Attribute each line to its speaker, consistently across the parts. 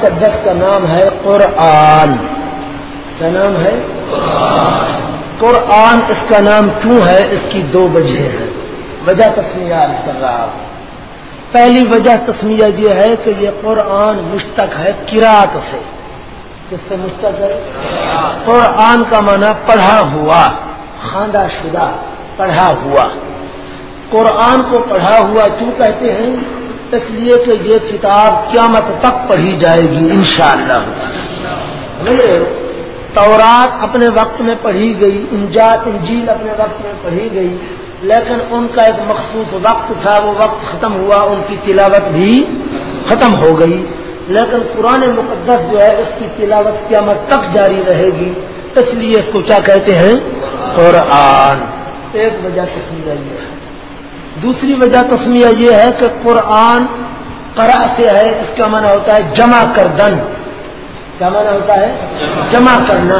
Speaker 1: مقدس کا نام ہے قرآن۔ کیا نام ہے؟ قرآن اس کا نام کیوں ہے؟ اس کی دو وجہ ہیں۔ وجہ تسمیہ کر رہا پہلی وجہ تسمیہ یہ ہے کہ یہ قرآن مشتق ہے کراط سے۔ کس سے مشتق ہے؟ قرآن کا معنی پڑھا ہوا، خاندہ شدہ، پڑھا ہوا۔ قرآن کو پڑھا ہوا کیوں کہتے ہیں؟ اس لیے کہ یہ کتاب قیامت تک پڑھی جائے گی، انشاءاللہ۔ شاء تورات اپنے وقت میں پڑھی گئی، انجات، انجیل اپنے وقت میں پڑھی گئی، لیکن ان کا ایک مخصوص وقت تھا، وہ وقت ختم ہوا، ان کی تلاوت بھی ختم ہو گئی۔ لیکن قرآن مقدس جو ہے، اس کی تلاوت قیامت تک جاری رہے گی۔ اس لیے اس کو کیا کہتے ہیں؟ قرآن۔ ایک وجہ تصویر ہے۔ دوسری وجہ تسمیہ یہ ہے کہ قرآن قرا سے ہے، اس کا معنی ہوتا ہے جمع کر دن کیا معنی ہوتا ہے؟ جمع کرنا۔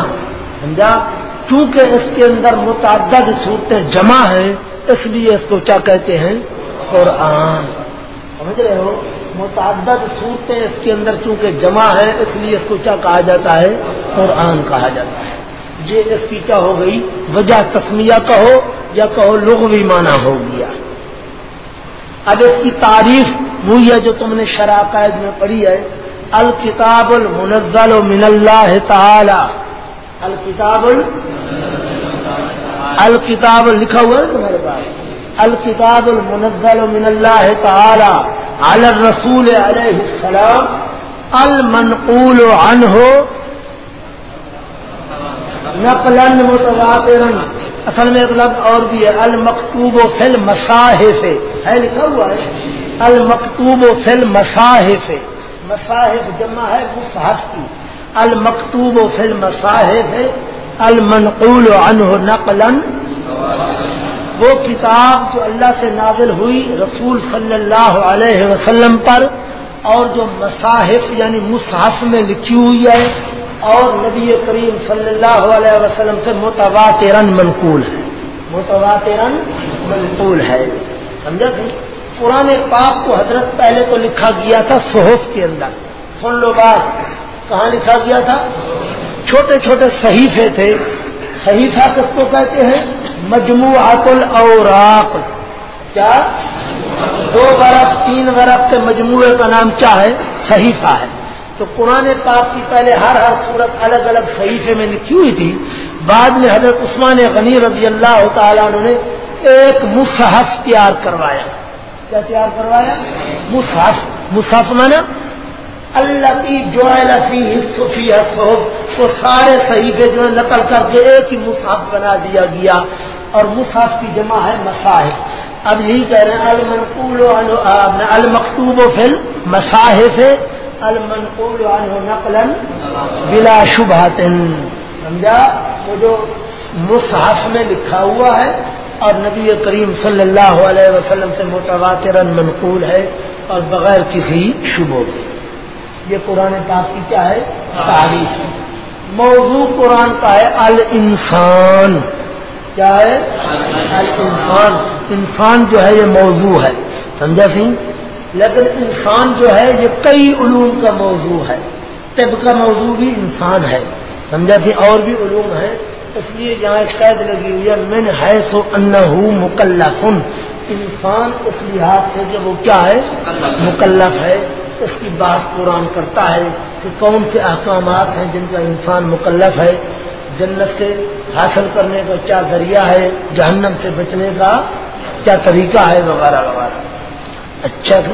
Speaker 1: سمجھا؟ کیونکہ اس کے اندر متعدد صورتیں جمع ہیں، اس لیے اس کو کیا کہتے ہیں؟ قرآن۔ سمجھ رہے ہو؟ متعدد صورتیں اس کے اندر چونکہ جمع ہے اس لیے اس کو کیا کہا جاتا ہے؟ قرآن کہا جاتا ہے۔ یہ اس کی کیا ہو گئی؟ وجہ تسمیہ کہو یا کہو لغوی معنی ہو گیا۔ اب اس کی تعریف ہوئی ہے جو تم نے شرح قائد میں پڑھی ہے۔ الکتاب المنزل من اللہ تعالی۔ الکتاب الکتاب لکھا ہوا ہے تمہارے پاس۔ الکتاب المنزل من اللہ تعالی علی الرسول علیہ السلام المنقول عنہ۔ نقلن متواترن اصل میں ایک لفظ اور بھی ہے، المکتوب و فل مساحف ہے لکھا ہوا ہے؟ المکتوب و فل مساحف مساحف جمع ہے مصحف کی۔ المکتوب و فل مساحف المنقول عنہ نقلن وہ کتاب جو اللہ سے نازل ہوئی رسول صلی اللہ علیہ وسلم پر اور جو مصاحف یعنی مصحف میں لکھی ہوئی ہے اور نبی کریم صلی اللہ علیہ وسلم سے متواترن منقول ہے متواترن منقول ہے سمجھا تھی؟ پرانے پاپ کو حضرت پہلے تو لکھا گیا تھا صحف کے اندر۔ سن لو بات، کہاں لکھا گیا تھا؟ چھوٹے چھوٹے صحیفے تھے۔ صحیفہ کس کو کہتے ہیں؟ مجموعات الاوراق۔ کیا؟ دو برف، تین برف کے مجموعے کا نام کیا ہے؟ صحیفہ ہے۔ تو قرآن پاک کی پہلے ہر ہر صورت الگ الگ صحیفے میں لکھی ہوئی تھی۔ بعد میں حضرت عثمان غنی رضی اللہ تعالیٰ نے ایک مصحف تیار کروایا۔ کیا تیار کروایا؟ مصحف۔ مصحف مانا اللہ کی جو وہ سارے صحیفے جو ہے نقل کر کے ایک ہی مصحف بنا دیا گیا۔ اور مصحف کی جمع ہے مصاحف۔ اب یہی کہہ رہے ہیں، المنقول المکتوب و فل مصاحف المنقول عنہ نقلا بلا شبہ سمجھا؟ وہ جو مصحف میں لکھا ہوا ہے اور نبی کریم صلی اللہ علیہ وسلم سے متواتر منقول ہے اور بغیر کسی شبوں کے. یہ قرآن پاک کی کیا ہے؟ تعریف ہے. موضوع قرآن کا ہے الانسان. کیا ہے؟ الانسان. انسان جو ہے یہ موضوع ہے. سمجھا سی لیکن انسان جو ہے، یہ کئی علوم کا موضوع ہے۔ طب کا موضوع بھی انسان ہے۔ سمجھا تھی اور بھی علوم ہے اس لیے یہاں ایک قید لگی ہوئی ہے، من ہے سو ان مکلف۔ انسان اس لحاظ سے کہ وہ کیا ہے؟ مکلف ہے۔ اس کی بات قرآن کرتا ہے کہ کون سے احکامات ہیں جن کا انسان مکلف ہے۔ جنت سے حاصل کرنے کا کیا ذریعہ ہے؟ جہنم سے بچنے کا کیا طریقہ ہے؟ وغیرہ وغیرہ۔ اچھا تھا۔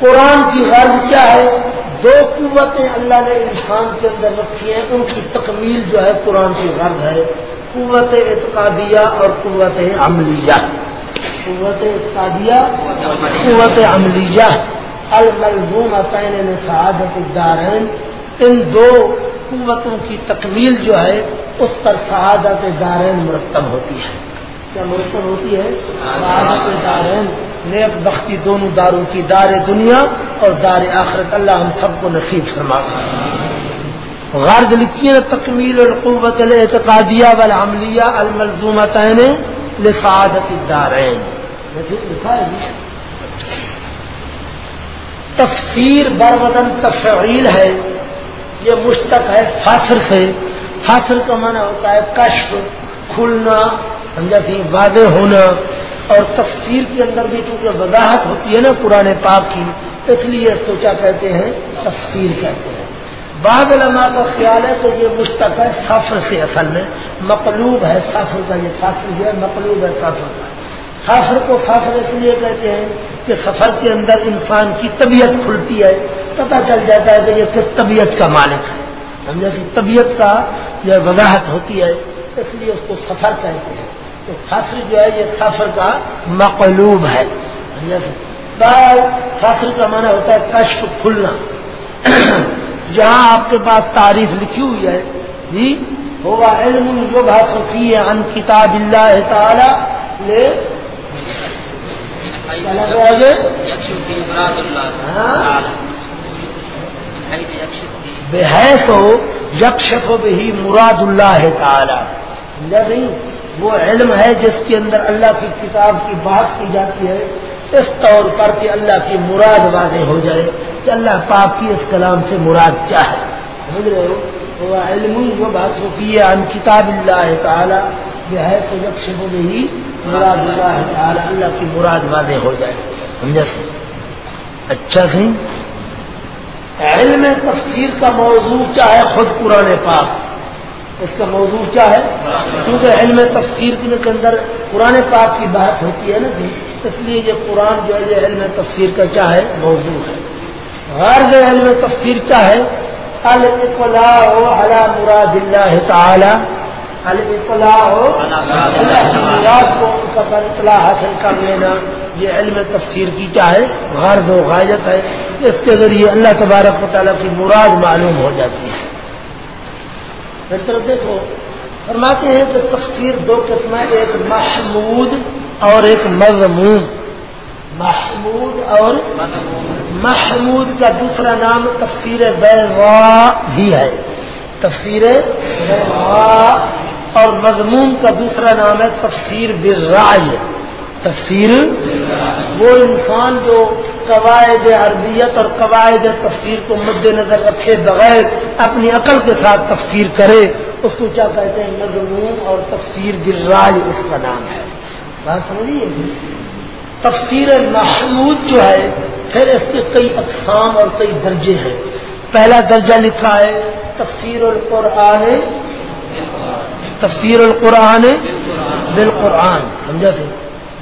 Speaker 1: قرآن کی غرض کیا ہے؟ دو قوتیں اللہ نے انسان کے اندر رکھی ہیں، ان کی تکمیل جو ہے قرآن کی غرض ہے۔ قوت اعتقادیہ اور قوت عملیہ۔ قوت اعتقادیہ قوت عملیہ۔ الملزوم عطین سعادت دارین۔ ان دو قوتوں کی تکمیل جو ہے، اس پر سعادت دارین مرتب ہوتی ہے۔ کیا مرتب ہوتی ہے؟ سعادت دارین نیک بختی دونوں داروں کی دار دنیا اور دار آخرت اللہ ہم سب کو نصیب فرما۔ غرض لکھی ہے تکمیل القوت الاعتقادیہ والعملیہ الملزومتین لسعادت الدارین۔ تفسیر برمدن تفعیل ہے۔ یہ مشتق ہے فاصر سے۔ فاصر کا معنی ہوتا ہے کشف کھلنا سمجھا تھی واضح ہونا اور تفسیر کے اندر بھی چونکہ وضاحت ہوتی ہے نا پرانے پاک کی، اس لیے اس کو کیا کہتے ہیں؟ تفسیر کہتے ہیں۔ بعض علماء کا خیال ہے کہ یہ مشتق ہے سفر سے اصل میں۔ مقلوب ہے سفر کا، یہ سفر جو ہے مقلوب ہے سفر کا۔ سفر کو سفر اس لیے کہتے ہیں کہ سفر کے اندر انسان کی طبیعت کھلتی ہے، پتہ چل جاتا ہے کہ یہ کس طبیعت کا مالک ہے۔ سمجھا کہ طبیعت کا جو وضاحت ہوتی ہے، اس لیے اس کو سفر کہتے ہیں۔ تو فصل جو ہے یہ سفر کا مقلوب ہے۔ فصل کا معنی ہوتا ہے کشف کھلنا۔ جہاں آپ کے پاس تعریف لکھی ہوئی ہے جی ہوگا علم جو بات ہوتی ہے ان کتاب اللہ تعالی لے۔ بے ہے تو یکشف بھی مراد اللہ تعالی۔ نہیں۔ وہ علم ہے جس کے اندر اللہ کی کتاب کی بات کی جاتی ہے، اس طور پر کہ اللہ کی مراد واضح ہو جائے کہ اللہ پاک کی اس کلام سے مراد کیا ہے۔ سمجھ رہے ہو؟ وہ علم جو بات ہوتی ہے ان کتاب اللہ تعالی، جو ہے تو یکشف بھی مراد اللہ تعالی، اللہ کی مراد واضح ہو جائے۔ سمجھا؟ سی اچھا سی علم تفسیر کا موضوع کیا ہے خود قرآن پاک اس کا موضوع کیا ہے؟ کیونکہ علم تفسیر کے اندر قرآن پاک کی بات ہوتی ہے نا جی اس لیے یہ قرآن جو ہے، یہ علم تفسیر کا کیا ہے؟ موضوع ہے۔ غرض علم تفسیر کیا ہے؟ الاطلاع علی مراد اللہ تعالی۔ الاطلاع مراد کو اطلاع حاصل کر لینا، یہ علم تفسیر کی کیا ہے؟ غرض و غایت ہے۔ اس کے ذریعے اللہ تبارک و تعالیٰ کی مراد معلوم ہو جاتی ہے۔ پھر طرف دیکھو، فرماتے ہیں کہ تفسیر دو قسمیں، ایک محمود اور ایک مضمون محمود اور محمود کا دوسرا نام تفسیر بیغا بھی ہے۔ تفسیر بیغا اور مضمون کا دوسرا نام ہے تفسیر برائے تفسیر وہ انسان جو قواعد عربیت اور قواعد تفسیر کو مد نظر رکھے بغیر اپنی عقل کے ساتھ تفسیر کرے، اس کو کیا کہتے ہیں؟ مضمون اور تفسیر برائے اس کا نام ہے۔ بات سمجھیے؟ تفسیر محمود جو ہے، پھر اس کے کئی اقسام اور کئی درجے ہیں۔ پہلا درجہ لکھا ہے، تفسیر القرآن تفسیر القرآن بالقرآن، سمجھا سے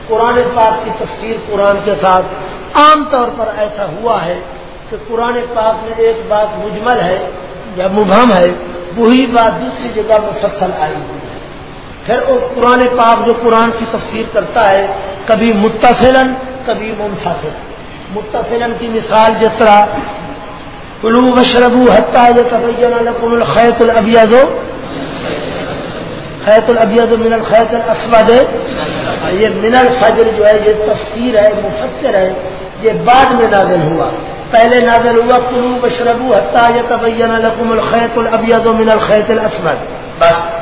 Speaker 1: قرآن پاک کی تفسیر قرآن کے ساتھ عام طور پر ایسا ہوا ہے کہ قرآن پاک میں ایک بات مجمل ہے یا مبہم ہے، وہی بات دوسری جگہ مفصل آئی ہوئی ہے۔ پھر وہ قرآن پاک جو قرآن کی تفسیر کرتا ہے، کبھی متصلن کبھی منفصل متصلن کی مثال جس طرح کلو بشربو حتہ لکم الخیت الابیض خیت الابیض من الخیت الاسود. یہ من الفجر جو ہے، یہ تفسیر ہے، مفسر ہے، یہ بعد میں نازل ہوا۔ پہلے نازل ہوا کلو بشربو حتہ لکم الخیت الابیض من الخیت الاسود۔ بس۔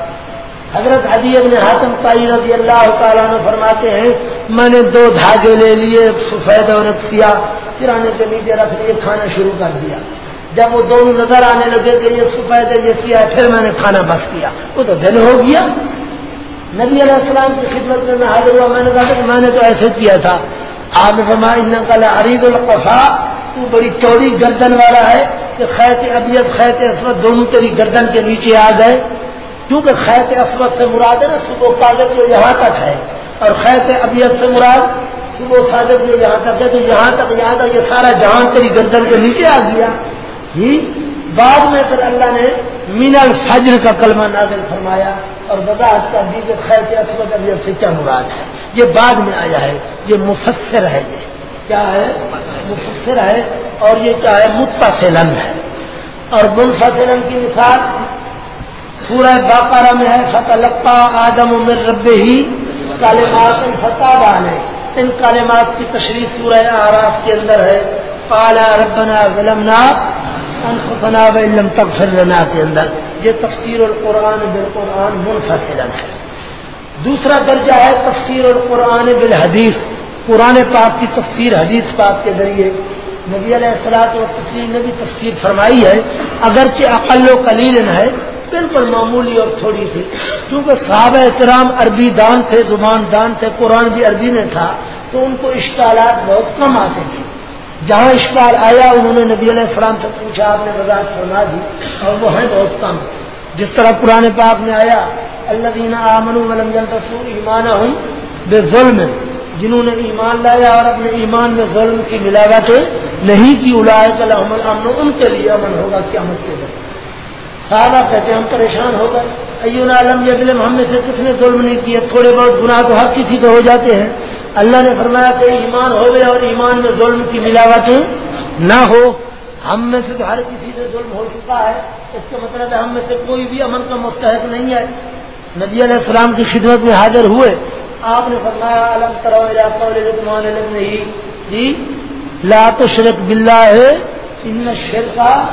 Speaker 1: حضرت حدی ابن حاتم تائی رضی اللہ تعالیٰ نے فرماتے ہیں، میں نے دو دھاگے لے لیے سفید اور کیا کرانے کے نیچے رکھ لیے کھانا شروع کر دیا۔ جب وہ دونوں نظر آنے لگے کہ یہ سفید یہ کیا پھر میں نے کھانا بس کیا۔ وہ تو دن ہو گیا۔ نبی علیہ السلام کی خدمت میں میں حاضر ہوا، میں نے کہا کہ میں نے تو ایسے کیا تھا۔ آپ فرما ان کل عرید القفا تو بڑی چوڑی گردن والا ہے کہ خیت ابیت خیت اسمت دونوں تیری گردن کے نیچے آ گئے۔ کیونکہ خیت اسمت سے مراد ہے نا، صبح کاغذ جو یہاں تک ہے۔ اور خیت ابیت سے مراد صبح کاغذ جو یہاں تک ہے، تو یہاں تک یہاں تک یہ سارا جہان تیری گردن کے نیچے آ گیا۔ بعد میں پھر اللہ نے مین الفجر کا کلمہ نازل فرمایا اور وضاحت کر دی کہ خیت اسمت ابیت سے کیا مراد ہے۔ یہ بعد میں آیا ہے۔ یہ مفسر ہے یہ۔ کیا ہے؟ مفسر ہے۔ اور یہ کیا ہے؟ متصلن ہے۔ اور منفصلن کی مثال سورہ باقارہ میں ہے فتح آدم امر رب ہی کالمات فتح بانے ان کالمات کی تشریح سورہ آراف کے اندر ہے۔ پالا ربنا ظلمنا انفسنا علم تغفر لنا کے اندر یہ تفسیر القرآن بالقرآن منفصل ہے. دوسرا درجہ ہے تفسیر القرآن بالحدیث. قرآن پاک کی تفسیر حدیث پاک کے ذریعے نبی علیہ السلاط و تفصیل نے بھی تفصیل فرمائی ہے. اگرچہ اقل و کلیل ہے، بالکل معمولی اور تھوڑی سی، کیونکہ صحابہ احترام عربی دان تھے، زبان دان تھے، قرآن بھی عربی میں تھا، تو ان کو اشکالات بہت کم آتے تھے۔ جہاں اشکال آیا، انہوں نے نبی علیہ السلام سے پوچھا، آپ نے وضاحت فرما دی، اور وہ ہیں بہت کم۔ جس طرح پرانے پاک میں آیا اللہ دینا آمن ولم رسول ایمانہ ہوں بے ظلم جنہوں نے ایمان لایا اور اپنے ایمان میں ظلم کی ملاوٹ نہیں کی اڑائے چلا امن ان کے لیے امن ہوگا قیامت کے بعد صحابہ کہتے ہم پریشان ہو گئے۔ ایون عالم ظلم ہم میں سے کس نے ظلم نہیں کیا۔ تھوڑے بہت گناہ تو ہر کسی کو ہو جاتے ہیں۔ اللہ نے فرمایا کہ ایمان ہو گیا اور ایمان میں ظلم کی ملاوٹ نہ ہو۔ ہم میں سے تو ہر کسی سے ظلم ہو چکا ہے۔ اس کا مطلب ہے ہم میں سے کوئی بھی امن کا مستحق نہیں ہے۔ نبی علیہ السلام کی خدمت میں حاضر ہوئے۔ آپ نے فرمایا علم کرو نہیں جی لا تو شرک بلّہ ہے ان شرکا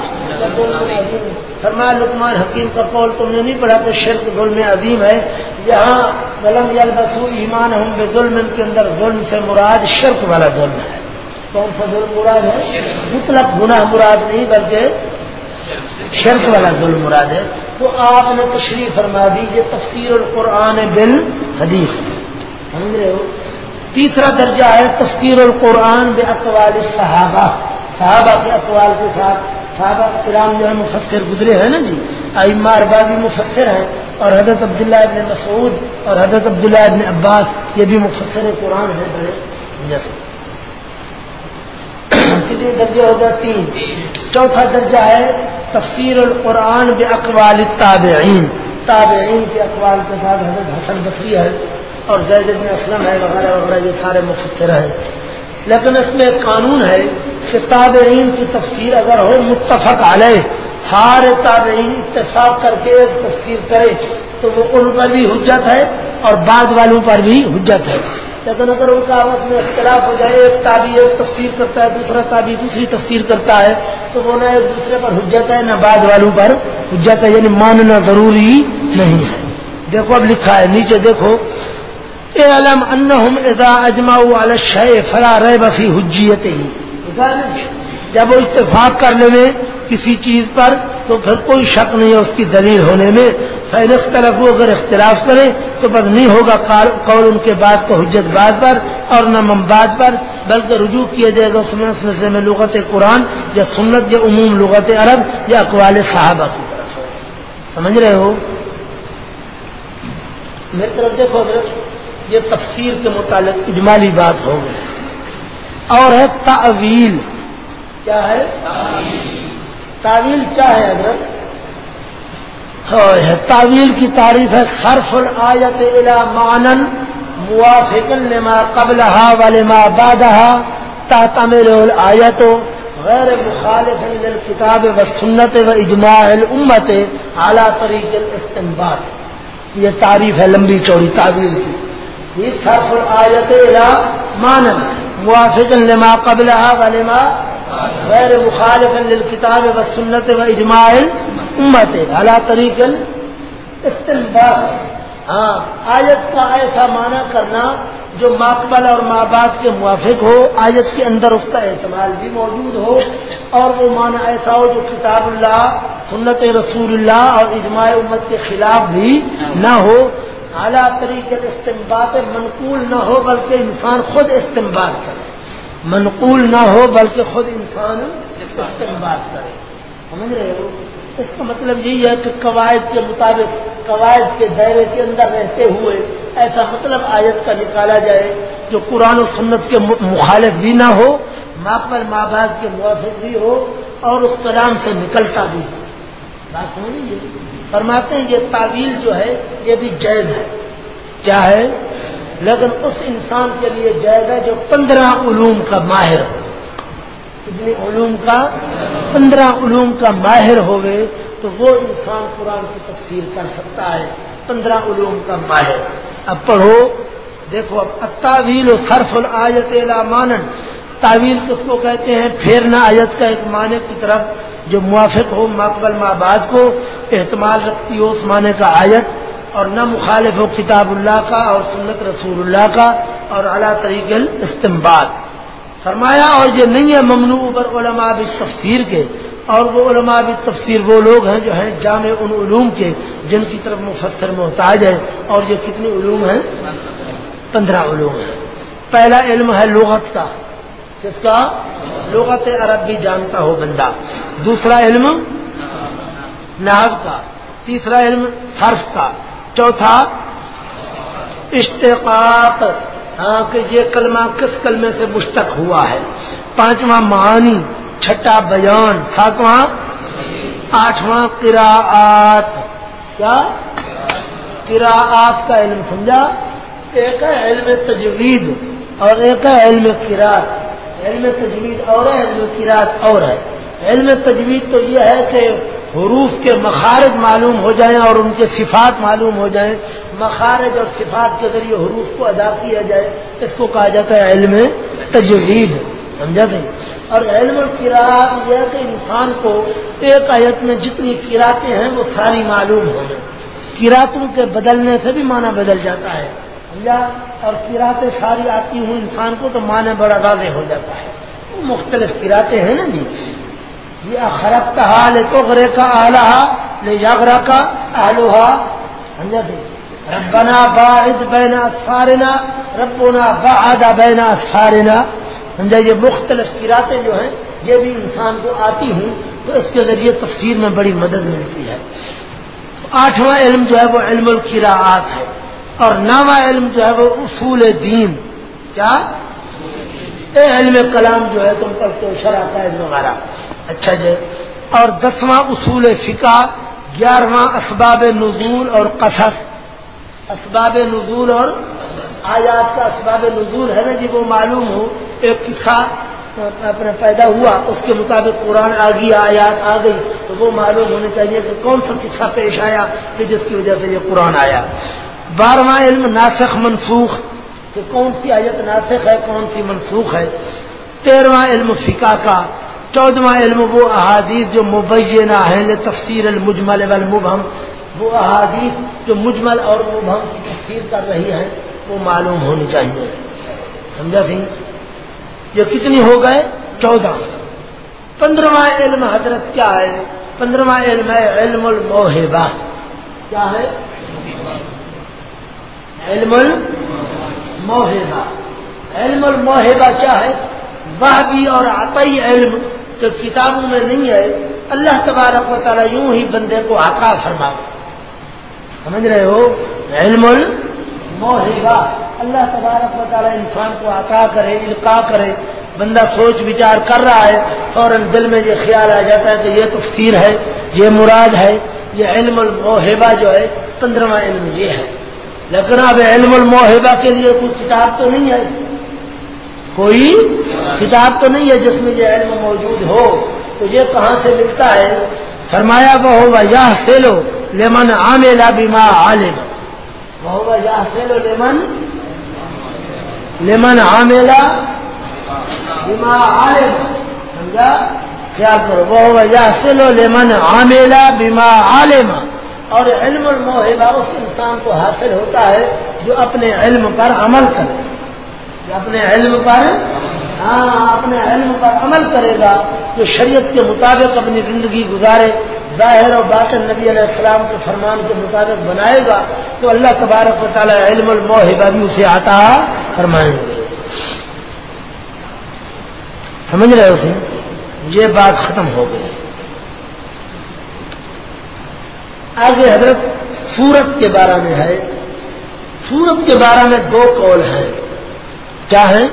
Speaker 1: فرمایا لکمان حکیم کا قول تم نے نہیں پڑھا کہ شرک ظلم عظیم ہے۔ یہاں ولم یلبسو ایمان ہوں بے ظلم کے اندر ظلم سے مراد شرک والا ظلم ہے۔ کون سا ظلم مراد ہے؟ مطلب گناہ مراد نہیں، بلکہ شرک والا ظلم مراد ہے۔ تو آپ نے تشریف فرما دی، یہ تفسیر القرآن بل حدیث سمجھ رہے ہو؟ تیسرا درجہ ہے تفسیر القرآن بے اقوال صحابہ صحابہ کے اقوال کے ساتھ صحابہ کرام جو ہے مفسر گزرے ہیں نا جی؟ ائمہ اربا بھی مفسر ہیں اور حضرت عبداللہ ابن مسعود اور حضرت عبداللہ ابن عباس یہ بھی مفسر قرآن ہے بڑے جیسے کتنے درجے ہو گئے؟ تین۔ چوتھا درجہ ہے تفسیر القرآن بے اقوال تابعین تابعین کے اقوال کے ساتھ حضرت حسن بصری ہے اور زید بن اسلم ہے وغیرہ وغیرہ، یہ سارے مفسر ہیں۔ لیکن اس میں ایک قانون ہے کہ تابعین کی تفسیر اگر ہو، متفق علیہ، سارے تابعین اتفاق کر کے ایک تفسیر کرے، تو وہ ان پر بھی حجت ہے اور بعد والوں پر بھی حجت ہے۔ لیکن اگر ان کا آپس میں اختلاف ہو جائے، ایک تابی ایک تفسیر کرتا ہے، دوسرا تابی دوسری تفسیر کرتا ہے، تو وہ نہ ایک دوسرے پر حجت ہے، نہ بعد والوں پر حجت ہے یعنی ماننا ضروری نہیں ہے۔ دیکھو اب لکھا ہے، نیچے دیکھو۔ علم انہم اذا اجماؤ علی الشیء فلا ریب فی حجیت ہی جب وہ اتفاق کر لے کسی چیز پر، تو پھر کوئی شک نہیں ہے اس کی دلیل ہونے میں۔ فہرست طرف وہ اگر اختلاف کرے تو بس نہیں ہوگا قول ان کے بعد کو حجت بعد پر اور نہ ممباد پر، بلکہ رجوع کیا جائے گا اس میں لغت قرآن یا سنت یا عموم لغت عرب یا اقوال صحابہ کی طرف۔ سمجھ رہے ہو؟ میری طرف دیکھو حضرت۔ یہ تفسیر کے متعلق اجمالی بات ہو گئی۔ اور ہے تعویل کیا ہے؟ تعویل کیا ہے حضرت؟ تعویل کی تعریف ہے صرف الآیت الى معنن موافق لما قبلها ولما بعدها تعتمر الآیت غیر مخالف للکتاب و سنت و اجماع الامت اعلیٰ طریق الاستنباط۔ یہ تعریف ہے لمبی چوڑی تعویل کی۔ صرف آیت مان موافق لما قبلها ولما غیر مخالف للکتاب و سنت و اجماع امت على طریق استنباط ہاں آیت کا ایسا معنی کرنا جو ماقبل اور ماں باپ کے موافق ہو، آیت کے اندر اس کا اعتماد بھی موجود ہو، اور وہ معنی ایسا ہو جو کتاب اللہ، سنت رسول اللہ اور اجماع امت کے خلاف بھی نہ ہو۔ اعلیٰ طریقے استعمال منقول نہ ہو بلکہ انسان خود استعمال کرے۔ منقول نہ ہو بلکہ خود انسان استعمال کرے۔ سمجھ رہے ہو؟ اس کا مطلب یہی ہے کہ قواعد کے مطابق، قواعد کے دائرے کے اندر رہتے ہوئے ایسا مطلب آیت کا نکالا جائے جو قرآن و سنت کے مخالف بھی نہ ہو، ماں پر ماں باپ کے موافق بھی ہو اور اس کلام سے نکلتا بھی ہو۔ بات سمجھ فرماتے ہیں یہ تعویل جو ہے، یہ بھی جائز ہے۔ کیا ہے؟ لیکن اس انسان کے لیے جائز ہے جو پندرہ علوم کا ماہر ہو۔ کتنے علوم کا؟ پندرہ علوم کا ماہر ہوئے تو وہ انسان قرآن کی تفصیل کر سکتا ہے۔ پندرہ علوم کا ماہر۔ اب پڑھو۔ دیکھو، اب تعویل و صرف الآیت مانن۔ تعویل کس کو کہتے ہیں؟ پھیرنا آیت کا ایک معنی کی طرف۔ جو موافق ہو مقبل ماباد کو احتمال رکھتی ہو اس معنی کا آیت اور نہ مخالف ہو کتاب اللہ کا اور سنت رسول اللہ کا اور اعلیٰ طریقے استمباد فرمایا، اور یہ نہیں ہے ممنوع پر علماء بھی تفسیر کے، اور وہ علماء بھی تفسیر وہ لوگ ہیں جو ہیں جامع ان علوم کے، جن کی طرف مفسر محتاج ہے اور یہ کتنے علوم ہیں؟ پندرہ علوم ہیں۔ پہلا علم ہے لغت کا۔ کس کا؟ لغت عرب بھی جانتا ہو بندہ۔ دوسرا علم ناگ کا، تیسرا علم حرف کا، چوتھا اشتقاق۔ ہاں کہ یہ کلمہ کس کلمے سے مشتق ہوا ہے؟ پانچواں معانی چھٹا بیان۔ ساتواں، آٹھواں قراءات۔ کیا؟ قراءات کا علم، سمجھا؟ ایک ہے علم تجوید اور ایک ہے علم قرات علم تجوید اور ہے، علم قرات اور ہے۔ علم تجوید تو یہ ہے کہ حروف کے مخارج معلوم ہو جائیں اور ان کے صفات معلوم ہو جائیں۔ مخارج اور صفات کے ذریعے حروف کو ادا کیا جائے۔ اس کو کہا جاتا ہے علم تجوید، سمجھا سی اور علم القراط یہ ہے کہ انسان کو ایک آیت میں جتنی کراطیں ہیں وہ ساری معلوم ہوں کراطوں کے بدلنے سے بھی معنی بدل جاتا ہے۔ سمجھا اور کراطیں ساری آتی ہوں انسان کو تو معنی بڑا واضح ہو جاتا ہے۔ وہ مختلف کراطیں ہیں نا جی۔ یہ خراب لے تو غرے کا آلہ لے جاگرا کا آلوہا سمجھا سی ربنا باعد بین اسفارنا ربنا بعد بین اسفارنا سمجھا یہ مختلف کراطیں جو ہیں، یہ بھی انسان کو آتی ہوں، تو اس کے ذریعے تفسیر میں بڑی مدد ملتی ہے۔ آٹھواں علم جو ہے، وہ علم القراعات ہے۔ اور نواں علم جو ہے وہ اصول دین۔ کیا؟ اے علم کلام جو ہے تم پڑھتے ہو شرح قائد وغیرہ۔ اچھا جی۔ اور دسواں اصول فقہ، گیارہواں اسباب نزول اور قصص۔ اسباب نزول اور آیات کا اسباب نزول ہے نا جی وہ معلوم ہو۔ ایک قصہ اپنا پیدا ہوا، اس کے مطابق قرآن آ گیا آیات آ گئی۔ تو وہ معلوم ہونے چاہیے کہ کون سا قصہ پیش آیا، کہ جس کی وجہ سے یہ قرآن آیا۔ بارہواں علم ناسخ منسوخ کہ کون سی آیت ناسخ ہے، کون سی منسوخ ہے۔ تیرواں علم فقہ کا، چودواں علم وہ احادیث جو مبینہ ہے تفسیر المجمل والمبہم۔ وہ احادیث جو مجمل اور مبہم کی تفسیر کر رہی ہیں، وہ معلوم ہونی چاہیے۔ سمجھا سی؟ یہ کتنی ہو گئے؟ چودہ۔ پندرواں علم حضرت کیا ہے؟ پندرواں علم ہے علم الموہبہ۔ کیا ہے؟ علم الموہبہ علم الموہبہ کیا ہے؟ وہ اور عطی علم تو کتابوں میں نہیں ہے، اللہ تبارک و تعالیٰ یوں ہی بندے کو عطا فرما سمجھ رہے ہو؟ علم الموہبہ اللہ تبارک و تعالیٰ انسان کو عطا کرے القاع کرے۔ بندہ سوچ بچار کر رہا ہے، فوراً دل میں یہ خیال آ جاتا ہے کہ یہ تفسیر ہے، یہ مراد ہے، یہ علم الموہبہ جو ہے پندرہواں علم یہ ہے۔ لیکن اب علم الموہبہ کے لیے کوئی کتاب تو نہیں ہے۔ کوئی کتاب تو نہیں ہے جس میں یہ علم موجود ہو۔ تو یہ کہاں سے ملتا ہے؟ فرمایا وہ ہوگا یا سیلو لیمن عاملہ بیما عالم وہ ہوگا یا سیلو لیمن لیمن عاملہ بیما عالم سمجھا؟ خیال کرو؟ وہ ہوگا یا سیلو لیمن عاملہ بیما عالم اور علم الموہبہ اس انسان کو حاصل ہوتا ہے جو اپنے علم پر عمل کرے اپنے علم پر ہاں اپنے علم پر عمل کرے گا۔ جو شریعت کے مطابق اپنی زندگی گزارے۔ ظاہر اور باطن نبی علیہ السلام کے فرمان کے مطابق بنائے گا۔ تو اللہ تبارک و تعالیٰ علم الموحبہ بھی اسے آتا فرمائیں گے۔ سمجھ رہے اسے یہ بات ختم ہو گئی۔ آگے حضرت سورت کے بارے میں ہے۔ سورت کے بارے میں دو قول ہیں۔ کیا ہے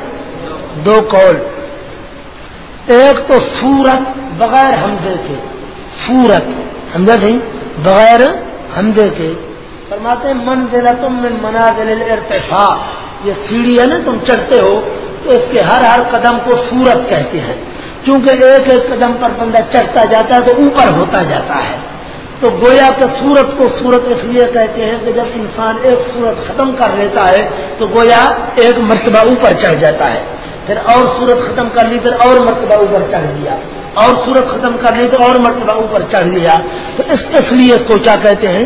Speaker 1: دو قول۔ ایک تو سورت بغیر حمزے کے۔ سورت سمجھا نہیں، بغیر حمزے کے۔ فرماتے منزل تم من منازل ارتفا یہ سیڑھی ہے نا، تم چڑھتے ہو، تو اس کے ہر ہر قدم کو سورت کہتے ہیں۔ کیونکہ ایک ایک قدم پر بندہ چڑھتا جاتا ہے تو اوپر ہوتا جاتا ہے۔ تو گویا کہ سورت کو سورت اس لیے کہتے ہیں کہ جب انسان ایک سورت ختم کر لیتا ہے تو گویا ایک مرتبہ اوپر چڑھ جاتا ہے۔ پھر اور سورت ختم کر لی، پھر اور مرتبہ اوپر چڑھ لیا۔ اور سورت ختم کر لی تو اور مرتبہ اوپر چڑھ لیا۔ تو اس اس لیے اس کو کیا کہتے ہیں؟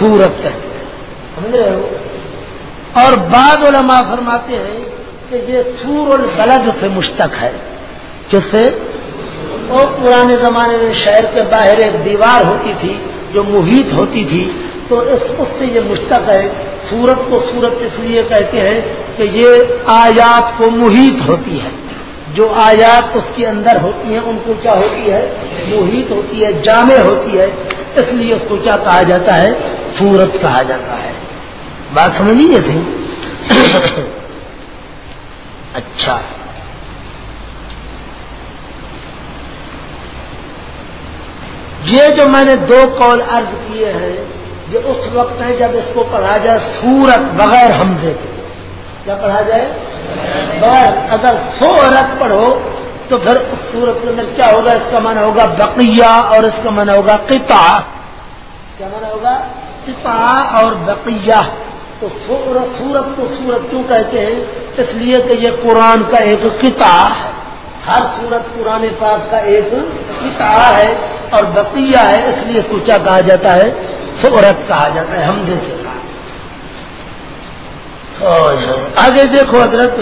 Speaker 1: سورت کہتے ہیں۔ سمجھ رہے ہو؟ اور بعد علماء فرماتے ہیں کہ یہ سور البلد سے مشتق ہے کس سے وہ پرانے زمانے میں شہر کے باہر ایک دیوار ہوتی تھی جو محیط ہوتی تھی، تو اس اس سے یہ مشتق ہے، سورت کو سورت اس لیے کہتے ہیں کہ یہ آیات کو محیط ہوتی ہے۔ جو آیات اس کے اندر ہوتی ہیں، ان کو کیا ہوتی ہے؟ محیط ہوتی ہے، جامع ہوتی ہے۔ اس لیے اس کو کیا کہا جاتا ہے؟ سورت کہا جاتا ہے۔ بات سمجھ لیجیے تھی؟ اچھا۔ یہ جو میں نے دو کال عرض کیے ہیں، یہ اس وقت ہے جب اس کو پڑھا جائے سورت بغیر حمزے کے۔ کیا پڑھا جائے؟ بغیر۔ اگر سورت پڑھو تو پھر اس سورت کے اندر کیا ہوگا؟ اس کا معنی ہوگا بقیہ اور اس کا معنی ہوگا قطع۔ کیا معنی ہوگا؟ قطع اور بقیہ۔ تو سورت کو سورت کیوں کہتے ہیں؟ اس لیے کہ یہ قرآن کا ایک قطع۔ ہے ہر سورت قرآن پاک کا ایک کتا ہے اور بقیہ ہے، اس لیے کچا کہا جاتا ہے، سورت کہا جاتا ہے، ہم دیکھے آگے دیکھو حضرت۔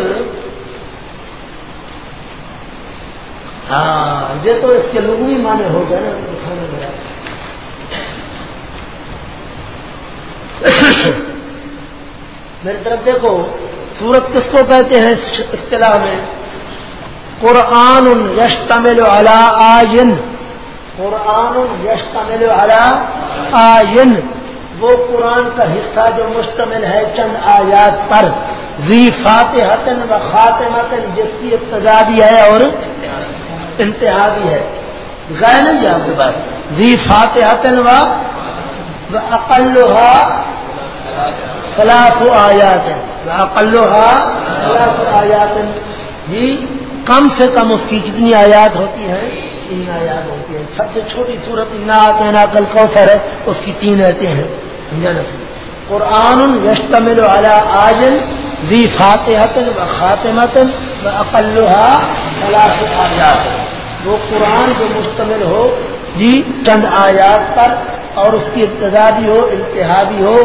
Speaker 1: ہاں یہ تو اس کے لغوی معنی ہو گئے نا۔ میری طرف دیکھو، سورت کس کو کہتے ہیں؟ اصطلاح میں۔ قرآن یشتمل علی آئین قرآن یشتمل علی آئین وہ قرآن کا حصہ جو مشتمل ہے چند آیات پر. زی فاتح و خاتمت جس کی ابتدا بھی ہے اور انتہا بھی ہے. غیر نہیں آپ کے پاس زی فاتح و اقلوہا خلاف آیات. اقلوہا خلاف آیات. جی. کم سے کم اس کی جتنی آیات ہوتی ہیں، تین آیات ہوتی ہیں۔ سب سے چھوٹی صورت نا کل کوثر ہے، اس کی تین رہتے ہیں۔ قرآن یشتمل علی آجن ذی فاتحت و خاتمت و اقلحا خلاف آیات۔ وہ قرآن جو مشتمل ہو جی چند آیات پر، اور اس کی ابتدا بھی ہو، انتہا بھی ہو،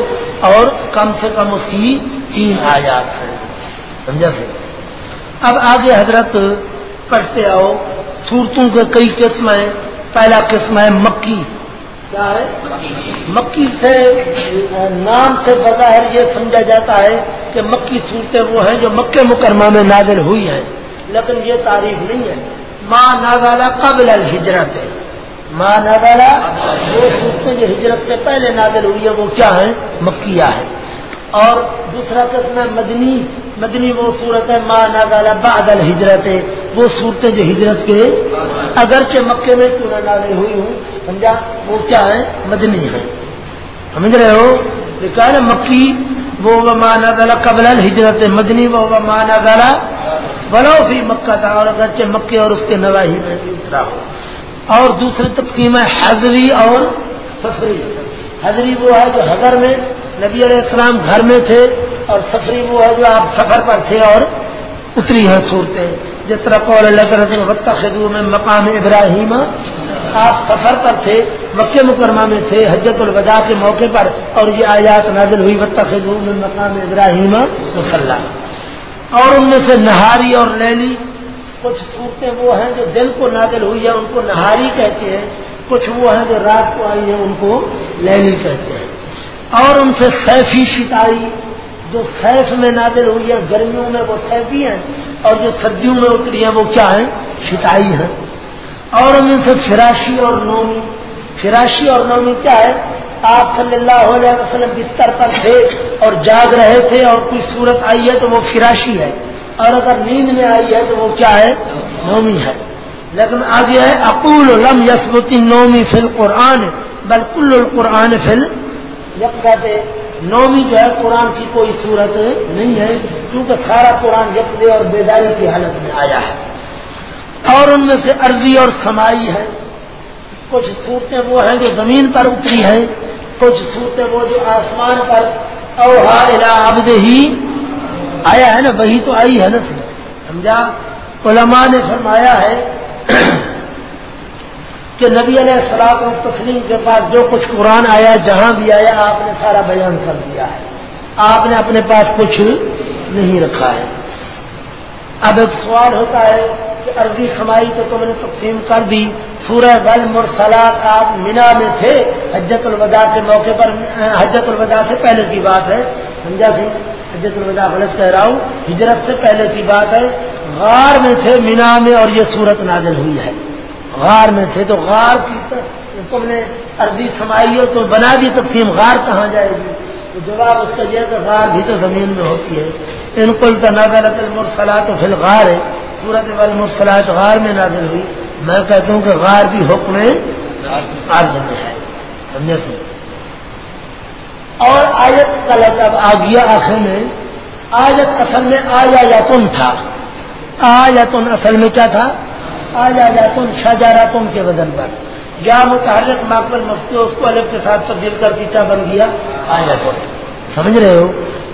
Speaker 1: اور کم سے کم اس کی تین آیات ہے سمجھا سے اب آگے حضرت پڑھتے آؤ۔ صورتوں کے کئی قسم ہیں۔ پہلا قسم ہے مکی۔ کیا ہے؟ مکی سے نام سے بظاہر یہ سمجھا جاتا ہے کہ مکی صورتیں وہ ہیں جو مکے مکرمہ میں نازل ہوئی ہیں۔ لیکن یہ تعریف نہیں ہے۔ ماں ناگالا قبل الحجرت ہے ماں ناگالا وہ صورتیں جو ہجرت سے پہلے نازل ہوئی ہے وہ کیا ہیں؟ مکیہ ہے اور دوسرا قسم ہے مدنی مدنی وہ صورت ہے ماں ناگالا بادل ہجرت ہے وہ صورتیں جو ہجرت کے اگرچہ مکے میں کیوں نہ نازل ہوئی ہوں، سمجھا؟ وہ کیا ہے؟ مدنی ہے۔ سمجھ رہے ہو؟ کہ مکی، وہ ماں ناگالا قبل ہجرت مدنی وہ ماں ناگالا بلو بھی مکہ تھا، اور اگرچہ مکے اور اس کے نواحی میں بھی اترا ہو۔ اور دوسری تقسیم ہے حضری اور سفری حضری وہ ہے جو حضر میں نبی علیہ السلام گھر میں تھے اور سفری وہ ہے جو آپ سفر پر تھے اور اتری ہیں صورتیں۔ جس طرح قول اللہ وقت خدو میں مقام ابراہیم آپ سفر پر تھے، مکہ مکرمہ میں تھے حجت الوداع کے موقع پر اور یہ آیات نازل ہوئی۔ وقت خدو میں مقام ابراہیم مسلح اور ان میں سے نہاری اور لیلی کچھ صورتیں وہ ہیں جو دل کو نازل ہوئی ہے ان کو نہاری کہتے ہیں۔ کچھ وہ ہیں جو رات کو آئی ہیں، ان کو لیلی کہتے ہیں۔ اور ان سے سیفی شتائی جو سیف میں نازل ہوئی ہے گرمیوں میں وہ سیفی ہیں، اور جو سردیوں میں اتری ہیں، وہ کیا ہیں؟ شتائی ہیں۔ اور ان سے فراشی اور نومی۔ فراشی اور نومی کیا ہے؟ آپ صلی اللہ علیہ وسلم بستر پر تھے اور جاگ رہے تھے اور کوئی صورت آئی ہے تو وہ فراشی ہے۔ اور اگر نیند میں آئی ہے تو وہ کیا ہے؟ نومی ہے۔ لیکن آگے ہے، اقول لم یسبتی نومی فل قرآن بالکل القرآن فل یکتے نومی جو ہے، قرآن کی کوئی صورت نہیں ہے، کیونکہ سارا قرآن یکدے اور بیداری کی حالت میں آیا ہے۔ اور ان میں سے عرضی اور سمائی ہے۔ کچھ صورتیں وہ ہیں جو زمین پر اتری ہیں، کچھ صورتیں وہ جو آسمان پر اوہا آبد ہی آیا ہے نا، وہی تو آئی ہے نا۔ سمجھا؟ علماء نے فرمایا ہے کہ نبی علیہ السلام و تسلیم کے پاس جو کچھ قرآن آیا، جہاں بھی آیا، آپ نے سارا بیان کر دیا ہے۔ آپ نے اپنے پاس کچھ نہیں رکھا ہے۔ اب ایک سوال ہوتا ہے کہ عرضی سمائی تو تم نے تقسیم کر دی۔ سورہ بل مرسلات آپ مینا میں تھے۔ حجت الوداع کے موقع پر، حجت الوداع سے پہلے کی بات ہے۔ سمجھا سی؟ حجت الوداع غلط کہہ رہا ہوں۔ ہجرت سے پہلے کی بات ہے۔ غار میں تھے مینا میں اور یہ صورت نازل ہوئی ہے۔ غار میں تھے تو غار کی تم نے عرضی سمائی ہو تو بنا دی تقسیم غار کہاں جائے گی؟ تو جواب اس کا یہ کہ غار بھی تو زمین میں ہوتی ہے۔ ان کل تو نازلت المرسلات فی غار ہے سورت والمرسلات غار میں نازل ہوئی۔ میں کہتا ہوں کہ غار بھی حکم عرض میں ہے۔ سمجھے سی اور آیت کا لقب آ گیا آخر میں۔ آیت اصل میں آیا یا تم تھا؟ آیا تم اصل میں کیا تھا؟ آیا یا تم شاہجارا تم کے وزن پر۔ یا متحرک ماقبل مفتی، اس کو الگ کے ساتھ تبدیل کر کے کیا۔ بن گیا آیت سمجھ رہے ہو؟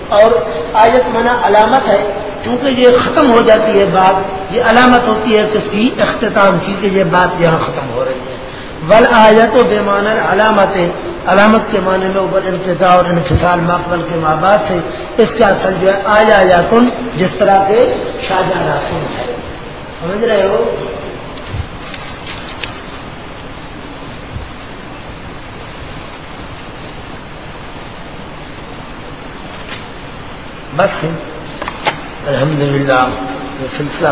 Speaker 1: اور آیت منا علامت ہے کیونکہ یہ ختم ہو جاتی ہے بات، یہ علامت ہوتی ہے کس کی؟ اختتام کی، کہ یہ بات یہاں ختم ہو رہی ہے۔ ول آیت و بے معنی علامت علامت کے معنی میں اوپر انتظار اور انفصال مقبل کے ماں باپ سے اس کا اصل جو ہے آیا یا تم جس طرح کے شاہجہاں ہے۔ سمجھ رہے ہو؟ بس الحمد للہ یہ سلسلہ۔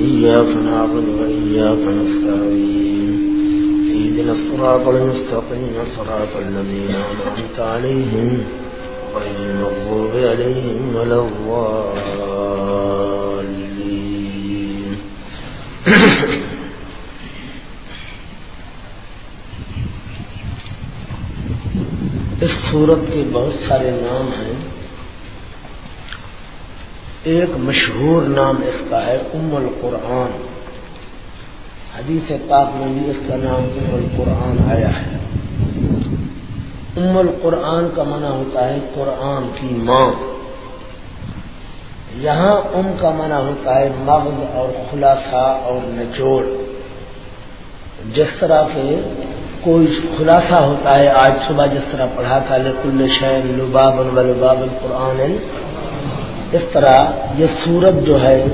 Speaker 1: إياك نعبد وإياك نستعين سيدنا الصراط المستقيم صراط الذين أنعمت عليهم غير المغضوب عليهم ولا الضالين اس صورت کے بہت سارے نام ہیں۔ ایک مشہور نام اس کا ہے ام القرآن۔ حدیث پاک میں بھی اس کا نام ام القرآن آیا ہے۔ ام القرآن کا منع ہوتا ہے قرآن کی ماں۔ یہاں ام کا منع ہوتا ہے مغز اور خلاصہ اور نچوڑ۔ جس طرح کے کوئی خلاصہ ہوتا ہے، آج صبح جس طرح پڑھا تھا، لکل شہر لباب الباب القرآن۔ اس طرح یہ سورت جو ہے،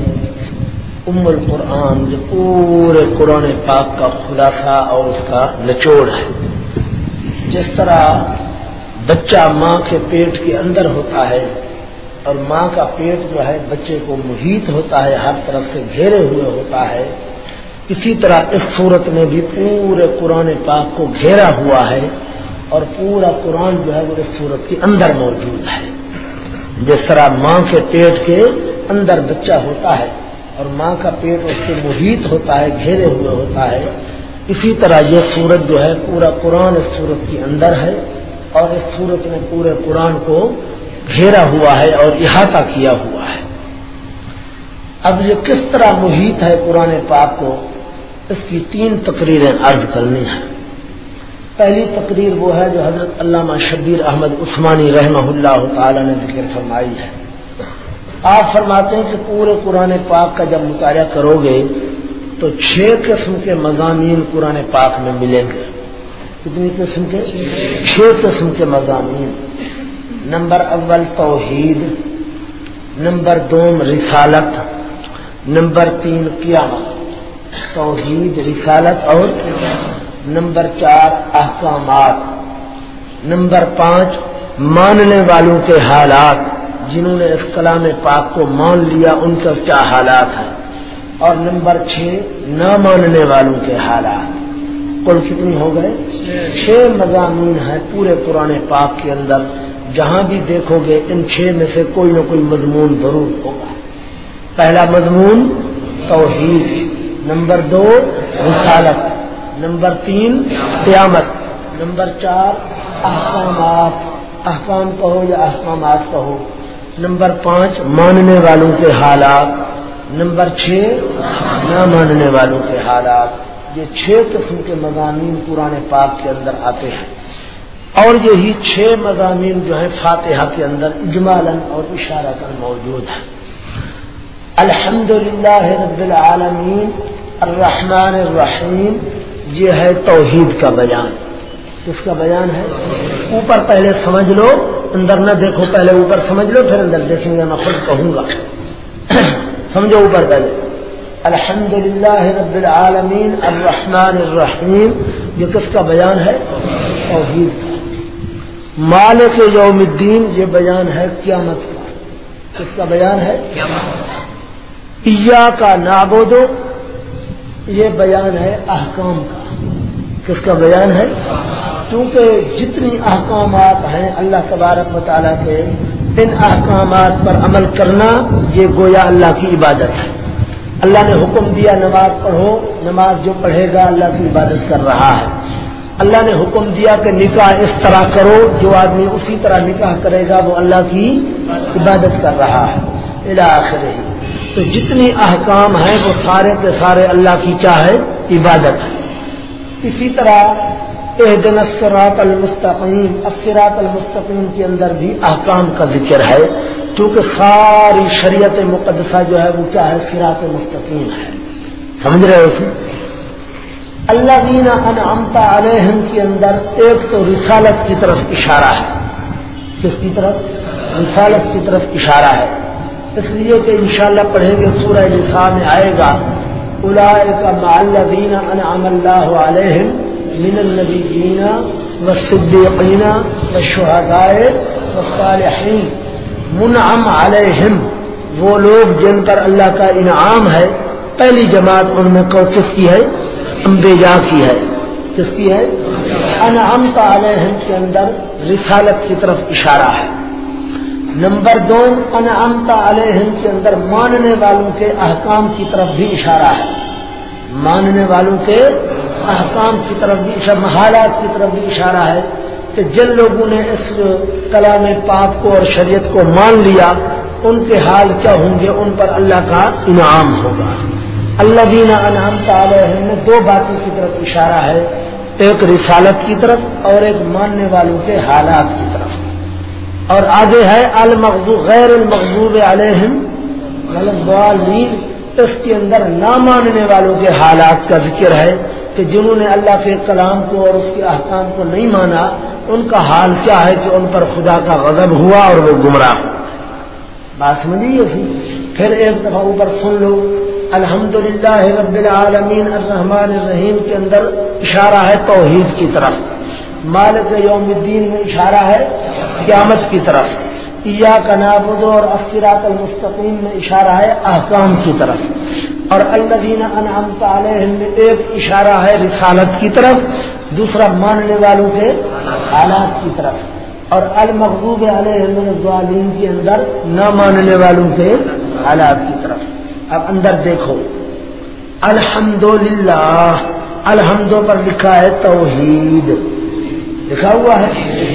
Speaker 1: ام القرآن، جو پورے قرآن پاک کا خلاصہ اور اس کا نچوڑ ہے۔ جس طرح بچہ ماں کے پیٹ کے اندر ہوتا ہے اور ماں کا پیٹ جو ہے، بچے کو محیط ہوتا ہے، ہر طرف سے گھیرے ہوئے ہوتا ہے۔ اسی طرح اس صورت نے بھی پورے قرآن پاک کو گھیرا ہوا ہے اور پورا قرآن جو ہے وہ اس صورت کے اندر موجود ہے۔ جس طرح ماں کے پیٹ کے اندر بچہ ہوتا ہے اور ماں کا پیٹ اس کے محیط ہوتا ہے، گھیرے ہوئے ہوتا ہے، اسی طرح یہ سورت جو ہے پورا قرآن اس صورت کے اندر ہے اور اس صورت نے پورے قرآن کو گھیرا ہوا ہے اور احاطہ کیا ہوا ہے۔ اب یہ کس طرح محیط ہے قرآن پاک کو؟ اس کی تین تقریریں عرض کرنی ہیں۔ پہلی تقریر وہ ہے جو حضرت علامہ شبیر احمد عثمانی رحمہ اللہ تعالی نے ذکر فرمائی ہے۔ آپ فرماتے ہیں کہ پورے قرآن پاک کا جب مطالعہ کرو گے تو چھ قسم کے مضامین قرآن پاک میں ملیں گے۔ کتنی قسم کے؟ چھ قسم کے مضامین۔ نمبر اول توحید، نمبر دو رسالت، نمبر تین قیامت۔ توحید، رسالت اور نمبر چار احکامات۔ نمبر پانچ، ماننے والوں کے حالات، جنہوں نے اس کلام پاک کو مان لیا، ان کے کیا حالات ہیں؟ اور نمبر چھ، نہ ماننے والوں کے حالات۔ کل کتنی ہو گئے؟ چھ مضامین ہیں پورے پرانے پاک کے اندر۔ جہاں بھی دیکھو گے، ان چھ میں سے کوئی نہ کوئی مضمون ضرور ہوگا۔ پہلا مضمون، توحید۔ نمبر دو، رسالت. نمبر تین، قیامت. نمبر چار، احکامات. احکام کہو یا احکامات کہو نمبر پانچ، ماننے والوں کے حالات. نمبر چھ، نہ ماننے والوں کے حالات. یہ چھ قسم کے مضامین پرانے پاک کے اندر آتے ہیں۔ اور یہی چھ مضامین جو ہیں، فاتحہ کے اندر اجمالن اور اشارہ موجود ہیں۔ الحمد للہ رب العالمین الرحمن الرحیم یہ ہے توحید کا بیان۔ کس کا بیان ہے؟ اوپر پہلے سمجھ لو اندر نہ دیکھو پہلے اوپر سمجھ لو پھر اندر دیکھیں گے میں خود کہوں گا۔ سمجھو اوپر پہلے۔ الحمد للہ رب العالمین الرحمن الرحیم یہ کس کا بیان ہے؟ توحید مالک یوم الدین یہ بیان ہے قیامت کا۔ کس کا بیان ہے؟ ایا کا۔ نابودو یہ بیان ہے احکام کا۔ کس کا بیان ہے؟ کیونکہ جتنی احکامات ہیں اللہ تبارک مطالعہ کے، ان احکامات پر عمل کرنا یہ گویا اللہ کی عبادت ہے۔ اللہ نے حکم دیا نماز پڑھو، نماز جو پڑھے گا اللہ کی عبادت کر رہا ہے۔ اللہ نے حکم دیا کہ نکاح اس طرح کرو، جو آدمی اسی طرح نکاح کرے گا وہ اللہ کی عبادت کر رہا ہے۔ آخر تو جتنی احکام ہیں وہ سارے کے سارے اللہ کی چاہے عبادت ہے۔ اسی طرح دن اسرات المستقیم اسرات المستقیم کے اندر بھی احکام کا ذکر ہے۔ کیونکہ ساری شریعت مقدسہ جو ہے وہ کیا ہے؟ سرات مستقیم ہے۔ سمجھ رہے ہو اللہ دینا انعامتا علیہم کے اندر ایک تو رسالت کی طرف اشارہ ہے۔ کس کی طرف؟ رسالت کی طرف اشارہ ہے۔ اس لیے کہ انشاءاللہ پڑھیں گے سورہ نساء میں آئے گا کا معلین انعام اللہ علیہم من النبیین و صدیقین و شہدائے و صالحین منعم علیہم۔ وہ لوگ جن پر اللہ کا انعام ہے، پہلی جماعت ان میں کس کی ہے؟ امبیجا کی ہے۔ کس کی ہے؟ انعام علیہم کے اندر رسالت کی طرف اشارہ ہے۔ نمبر دو انعامتا علیہم کے اندر ماننے والوں کے احکام کی طرف بھی اشارہ ہے۔ ماننے والوں کے احکام کی طرف بھی محالات کی طرف بھی اشارہ ہے کہ جن لوگوں نے اس کلام پاک کو اور شریعت کو مان لیا، ان کے حال کیا ہوں گے؟ ان پر اللہ کا انعام ہوگا۔ اللہ دینا انعامتا علیہم میں دو باتوں کی طرف اشارہ ہے، ایک رسالت کی طرف اور ایک ماننے والوں کے حالات کی طرف۔ اور آگے ہے، المغضوب، غیر المغضوب علیہم الضالین۔ اس کے اندر نہ ماننے والوں کے حالات کا ذکر ہے کہ جنہوں نے اللہ کے کلام کو اور اس کے احکام کو نہیں مانا، ان کا حال کیا ہے کہ ان پر خدا کا غضب ہوا اور وہ گمراہ۔ بات سمجھیے پھر ایک دفعہ اوپر سن لو۔ الحمد للہ رب العالمین، الرحمن الرحیم کے اندر اشارہ ہے توحید کی طرف۔ مالک یوم الدین میں اشارہ ہے۔ قیامت کی طرف۔ عیا کا اور اخراط المستقیم میں اشارہ ہے احکام کی طرف۔ اور اللہ دین انعام علیہ میں ایک اشارہ ہے رسالت کی طرف۔ دوسرا ماننے والوں کے حالات کی طرف۔ اور المقوب علیہ کے اندر نہ ماننے والوں کے حالات کی طرف۔ اب اندر دیکھو۔ الحمد للہ پر لکھا ہے توحید۔ لکھا ہوا ہے،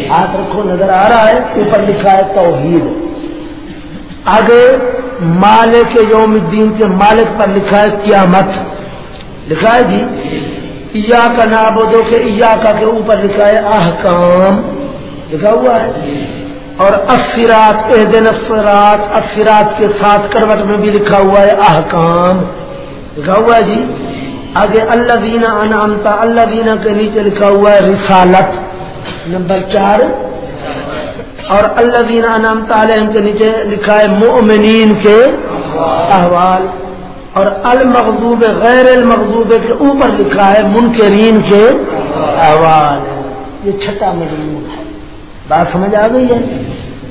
Speaker 1: ہاتھ رکھو، نظر آ رہا ہے، اوپر لکھا ہے توحید۔ آگے مالک یوم الدین کے مالک پر لکھا ہے قیامت۔ لکھا ہے جی ایا کا نابودو کے ایا کا کے اوپر لکھا ہے احکام۔ لکھا ہوا ہے۔ اور اسرات اح دن اسرات اسرات کے ساتھ کروٹ میں بھی لکھا ہوا ہے احکام۔ لکھا ہوا ہے جی آگے اللہ دینا انعامتا اللہ دینا کے نیچے لکھا ہوا ہے رسالت۔ نمبر چار۔ اور اللہ دین انعام تعلیم کے نیچے لکھا ہے مؤمنین کے احوال۔ اور المغضوب غیر المغضوب کے اوپر لکھا ہے منکرین کے احوال۔ یہ چھٹا مضمون ہے۔ بات سمجھ آ گئی ہے؟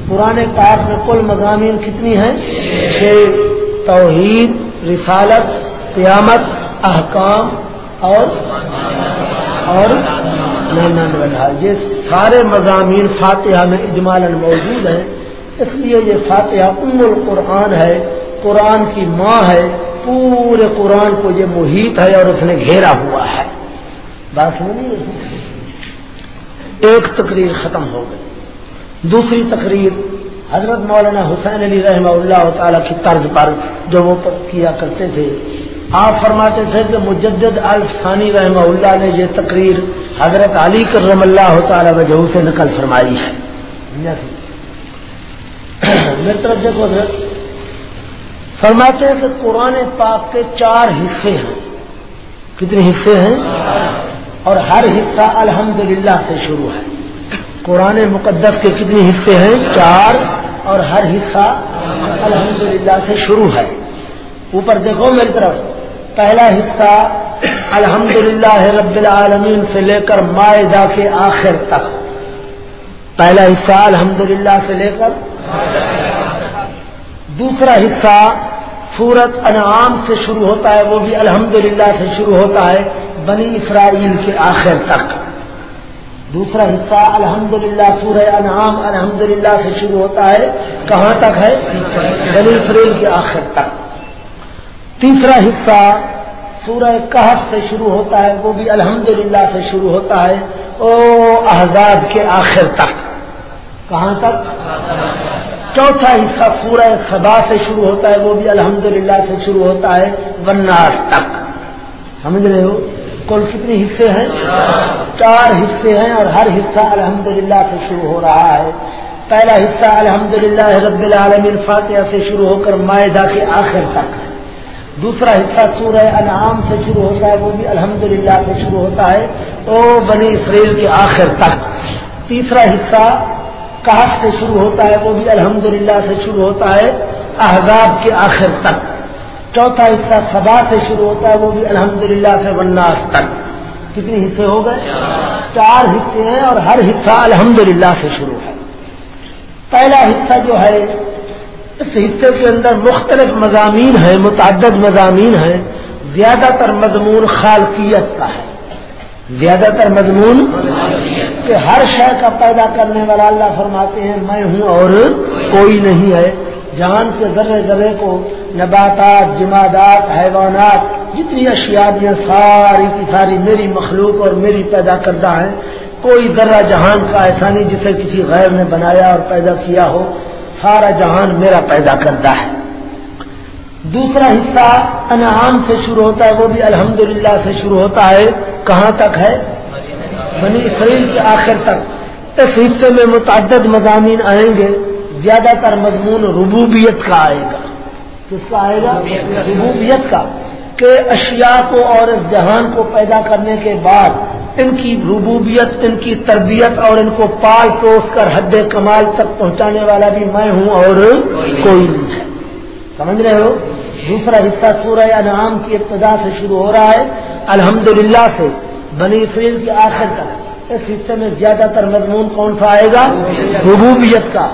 Speaker 1: پرانے پاک میں کل مضامین کتنی ہیں؟ چھ۔ توحید، رسالت، قیامت، احکام اور اور یہ سارے مضامین فاتحہ میں اجمال موجود ہیں۔ اس لیے یہ فاتحہ ام القرآن ہے، قرآن کی ماں ہے، پورے قرآن کو یہ محیط ہے اور اس نے گھیرا ہوا ہے۔ بات سمجھیے ایک تقریر ختم ہو گئی۔ دوسری تقریر حضرت مولانا حسین علی رحمہ اللہ تعالی کی طرز پر جو وہ کیا کرتے تھے۔ آپ فرماتے تھے کہ مجدد الفانی رحمہ اللہ نے یہ تقریر حضرت علی کرم اللہ تعالی وجہ سے نقل فرمائی ہے۔ میری طرف دیکھو فرماتے ہیں کہ قرآن پاک کے چار حصے ہیں۔ کتنے حصے ہیں؟ اور ہر حصہ الحمدللہ سے شروع ہے۔ قرآن مقدس کے کتنے حصے ہیں؟ چار۔ اور ہر حصہ الحمدللہ سے شروع ہے۔ اوپر دیکھو میری طرف۔ پہلا حصہ الحمدللہ رب العالمین سے لے کر معدہ کے آخر تک۔ پہلا حصہ الحمدللہ سے لے کر۔ دوسرا حصہ سورت انعام سے شروع ہوتا ہے، وہ بھی الحمدللہ سے شروع ہوتا ہے بنی اسرائیل کے آخر تک۔ دوسرا حصہ الحمدللہ سورہ انعام الحمدللہ سے شروع ہوتا ہے، کہاں تک ہے؟ بنی اسرائیل کے آخر تک۔ تیسرا حصہ سورہ کہف سے شروع ہوتا ہے، وہ بھی الحمدللہ سے شروع ہوتا ہے۔ او احزاب کے آخر تک۔ کہاں تک؟ چوتھا حصہ سورہ خدا سے شروع ہوتا ہے، وہ بھی الحمدللہ سے شروع ہوتا ہے۔ وناس تک۔ سمجھ رہے ہو؟ کل کتنے حصے ہیں؟ چار حصے ہیں اور ہر حصہ الحمدللہ سے شروع ہو رہا ہے۔ پہلا حصہ الحمدللہ رب العالمین فاتحہ سے شروع ہو کر معدہ کے آخر تک۔ ہے دوسرا حصہ سورہ انعام سے شروع ہوتا ہے، وہ بھی الحمدللہ سے شروع ہوتا ہے۔ او بنی اسرائیل کے آخر تک۔ تیسرا حصہ کہف سے شروع ہوتا ہے، وہ بھی الحمدللہ سے شروع ہوتا ہے، احزاب کے آخر تک۔ چوتھا حصہ سبا سے شروع ہوتا ہے، وہ بھی الحمدللہ سے وناس تک۔ کتنے حصے ہو گئے؟ چار حصے ہیں اور ہر حصہ الحمدللہ سے شروع ہے۔ پہلا حصہ جو ہے اس حصے کے اندر مختلف مضامین ہیں، متعدد مضامین ہیں۔ زیادہ تر مضمون خالقیت کا ہے۔ زیادہ تر مضمون کہ ہر شے کا پیدا کرنے والا اللہ فرماتے ہیں، میں ہوں اور کوئی نہیں ہے۔ جان کے ذرے ذرے کو نباتات، جمادات، حیوانات، جتنی اشیاء ساری کی ساری میری مخلوق اور میری پیدا کردہ ہیں۔ کوئی ذرہ جہان کا ایسا نہیں جسے کسی غیر نے بنایا اور پیدا کیا ہو۔ سارا جہان میرا پیدا کردہ ہے۔ دوسرا حصہ انعام سے شروع ہوتا ہے وہ بھی الحمدللہ سے شروع ہوتا ہے۔ کہاں تک ہے؟ بنی اسرائیل کے آخر تک۔ اس حصے میں متعدد مضامین آئیں گے۔ زیادہ تر مضمون ربوبیت کا آئے گا۔ کس کا آئے گا؟ ربوبیت کا۔ کہ اشیاء کو اور اس جہان کو پیدا کرنے کے بعد ان کی ربوبیت، ان کی تربیت اور ان کو پال پوس کر حد کمال تک پہنچانے والا بھی میں ہوں اور کوئی نہیں ہے۔ سمجھ رہے ہو؟ دوسرا حصہ سورہ انعام کی ابتدا سے شروع ہو رہا ہے۔ الحمدللہ سے بنی فیل کے آخر تک۔ اس حصے میں زیادہ تر مضمون کون سا آئے گا؟ ربوبیت کا،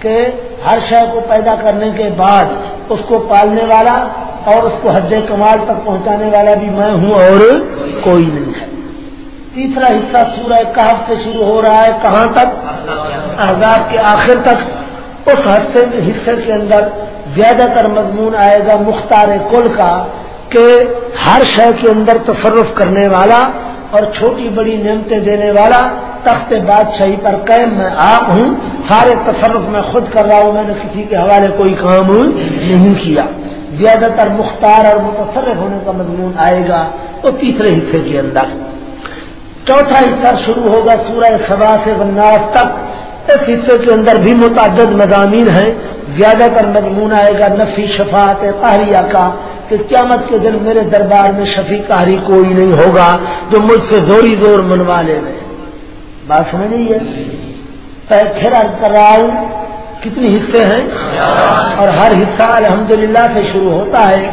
Speaker 1: کہ ہر شے کو پیدا کرنے کے بعد اس کو پالنے والا اور اس کو حد کمال تک پہنچانے والا بھی میں ہوں اور کوئی نہیں ہے۔ تیسرا حصہ سورہ کہف سے شروع ہو رہا ہے کہاں تک؟ احزاب کے آخر تک۔ اس حصے حصے کے اندر زیادہ تر مضمون آئے گا مختار کل کا کہ ہر شے کے اندر تصرف کرنے والا اور چھوٹی بڑی نعمتیں دینے والا تخت بادشاہی پر قائم میں آپ ہوں۔ سارے تصرف میں خود کر رہا ہوں، میں نے کسی کے حوالے کوئی کام نہیں کیا۔ زیادہ تر مختار اور متصرف ہونے کا مضمون آئے گا۔ وہ تیسرے حصے کے اندر۔ چوتھا حصہ شروع ہوگا سورہ سبا سے بناس تک۔ اس حصے کے اندر بھی متعدد مضامین ہیں۔ زیادہ تر مضمون آئے گا نفی شفاعت قہریہ کا کہ قیامت کے دن میرے دربار میں شفیع قہری کوئی نہیں ہوگا جو مجھ سے زوری زور منوا لے گئے بات سمجھ نہیں ہے؟ پھر کر رہا ہوں حصے ہیں؟ اور ہر حصہ الحمدللہ سے شروع ہوتا ہے۔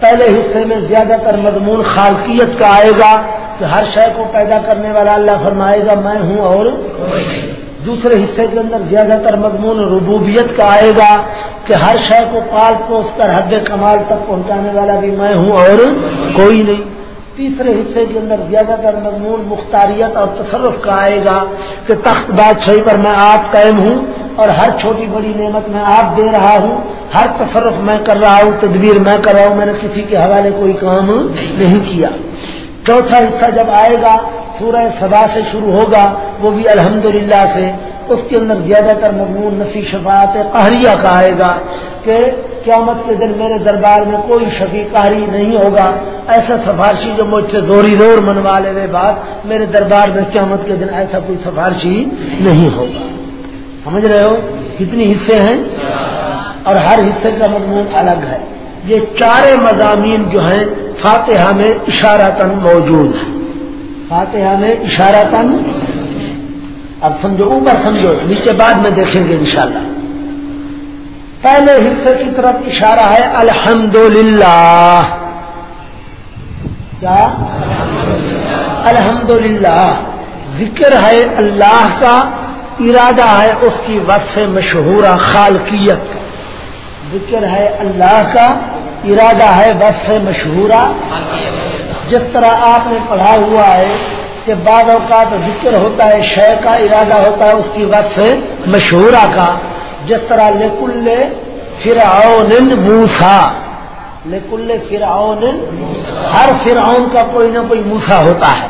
Speaker 1: پہلے حصے میں زیادہ تر مضمون خالقیت کا آئے گا۔ کہ ہر شے کو پیدا کرنے والا اللہ فرمائے گا، میں ہوں اور دوسرے حصے کے اندر زیادہ تر مضمون ربوبیت کا آئے گا کہ ہر شے کو پال پوس کر حد کمال تک پہنچانے والا بھی میں ہوں اور کوئی نہیں۔ تیسرے حصے کے اندر زیادہ تر مضمون مختاریت اور تصرف کا آئے گا کہ تخت بادشاہی پر میں آپ قائم ہوں اور ہر چھوٹی بڑی نعمت میں آپ دے رہا ہوں۔ ہر تصرف میں کر رہا ہوں، تدبیر میں کر رہا ہوں، میں نے کسی کے حوالے کوئی کام نہیں کیا۔ چوتھا حصہ جب آئے گا، سورہ سبا سے شروع ہوگا، وہ بھی الحمدللہ سے۔ اس کے اندر زیادہ تر مضمون نفی شفاعت قہریہ کا آئے گا کہ قیامت کے دن میرے دربار میں کوئی شفیع قہری نہیں ہوگا۔ ایسا سفارشی جو مجھ سے زوری زور منوا لے بات، میرے دربار میں قیامت کے دن ایسا کوئی سفارشی نہیں ہوگا۔ سمجھ رہے ہو؟ کتنی حصے ہیں؟ اور ہر حصے کا مضمون الگ ہے۔ یہ چارے مضامین جو ہیں فاتحہ میں اشارہ موجود ہیں فاتحہ میں اشارہ کم اب سمجھو، اوپر سمجھو، نیچے بعد میں دیکھیں گے انشاءاللہ۔ پہلے حصے کی طرف اشارہ ہے الحمد کیا؟ الحمد ذکر ہے اللہ کا، ارادہ ہے اس کی وصف مشہورہ خالقیت۔ کا ذکر ہے اللہ کا ارادہ ہے وصف مشہورہ۔ جس طرح آپ نے پڑھا ہوا ہے کہ بعض اوقات ذکر ہوتا ہے شے کا ارادہ ہوتا ہے، اس کی وصف مشہورہ کا۔ جس طرح لکل فرعون موسا لکل فرعون، ہر فرعون کا کوئی نہ کوئی موسا ہوتا ہے۔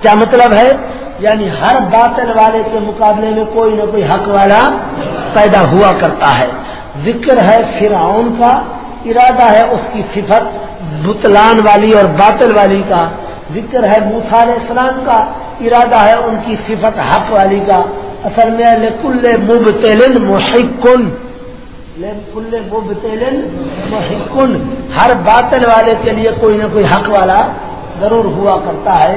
Speaker 1: کیا مطلب ہے؟ یعنی ہر باطل والے کے مقابلے میں کوئی نہ کوئی حق والا پیدا ہوا کرتا ہے۔ ذکر ہے فرعون کا ارادہ ہے اس کی صفت بتلان والی اور باطل والی کا۔ ذکر ہے موسا علیہ السلام کا۔ ارادہ ہے ان کی صفت حق والی کا۔ اصل میں لکل مبتل محکن لکل مبتل محکن ہر باطل والے کے لیے کوئی نہ کوئی حق والا ضرور ہوا کرتا ہے۔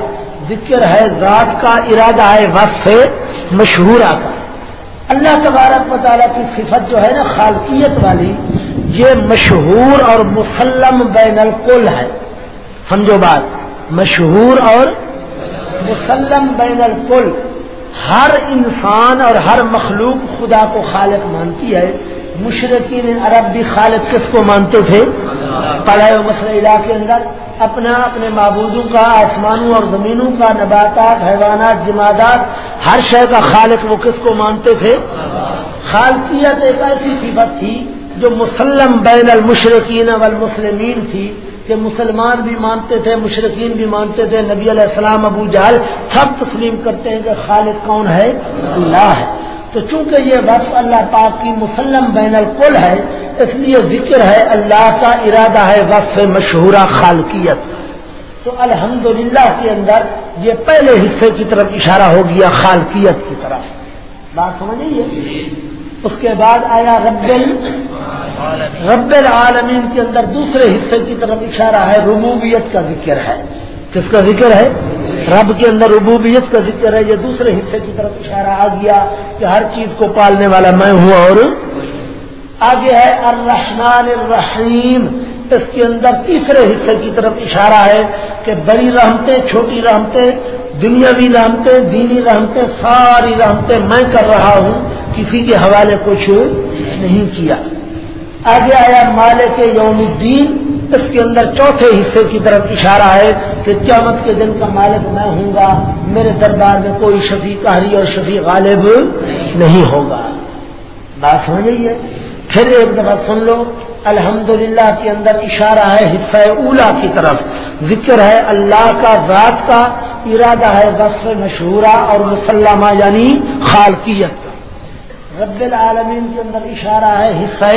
Speaker 1: ذکر ہے ذات کا، ارادہ ہے وصف مشہورہ کا۔ اللہ تبارک مطالعہ کی صفت جو ہے نا، خالقیت والی۔ یہ مشہور اور مسلم بین القل ہے۔ سمجھو بات، مشہور اور مسلم بین القل۔ ہر انسان اور ہر مخلوق خدا کو خالق مانتی ہے۔ مشرقین عرب بھی خالق کس کو مانتے تھے؟ پڑھائے مسئلہ علاقے کے اندر۔ اپنا اپنے معبودوں کا، آسمانوں اور زمینوں کا، نباتات، حیوانات، جمادات، ہر شے کا خالق وہ کس کو مانتے تھے؟ خالقیت ایک ایسی صفت تھی جو مسلم بین المشرقین والمسلمین تھی، کہ مسلمان بھی مانتے تھے مشرقین بھی مانتے تھے، نبی علیہ السلام ابو جہل سب تسلیم کرتے ہیں کہ خالق کون ہے؟ اللہ ہے۔ تو چونکہ یہ وقت اللہ پاک کی مسلم بین القل ہے، اس لیے ذکر ہے اللہ کا ارادہ ہے وقف مشہورہ خالقیت۔ تو الحمدللہ کے اندر یہ پہلے حصے کی طرف اشارہ ہو گیا خالقیت کی طرف۔ بات سمجھیے اس کے بعد آیا رب رب العالمین کے اندر دوسرے حصے کی طرف اشارہ ہے، ربوبیت کا ذکر ہے۔ کس کا ذکر ہے؟ رب کے اندر ربوبیت کا ذکر ہے، یہ دوسرے حصے کی طرف اشارہ آ گیا کہ ہر چیز کو پالنے والا میں ہوں اور آگے ہے، الرحمن الرحیم۔ اس کے اندر تیسرے حصے کی طرف اشارہ ہے کہ بڑی رحمتیں، چھوٹی رحمتیں، دنیاوی رحمتیں، دینی رحمتیں، ساری رحمتیں میں کر رہا ہوں۔ کسی کے حوالے کچھ نہیں کیا۔ آگے آیا مالک یوم الدین، اس کے اندر چوتھے حصے کی طرف اشارہ ہے کہ قیامت کے دن کا مالک میں ہوں گا، میرے دربار میں کوئی شفیع قہری اور شفیع غالب نہیں ہوگا۔ بات سمجھ ہے؟ پھر ایک دفعہ سن لو، الحمدللہ کے اندر اشارہ ہے حصہ اولا کی طرف۔ ذکر ہے اللہ کا، ذات کا، ارادہ ہے وصف مشہورہ اور مسلمہ یعنی خالقیت۔ رب العالمین کے اندر اشارہ ہے، حصہ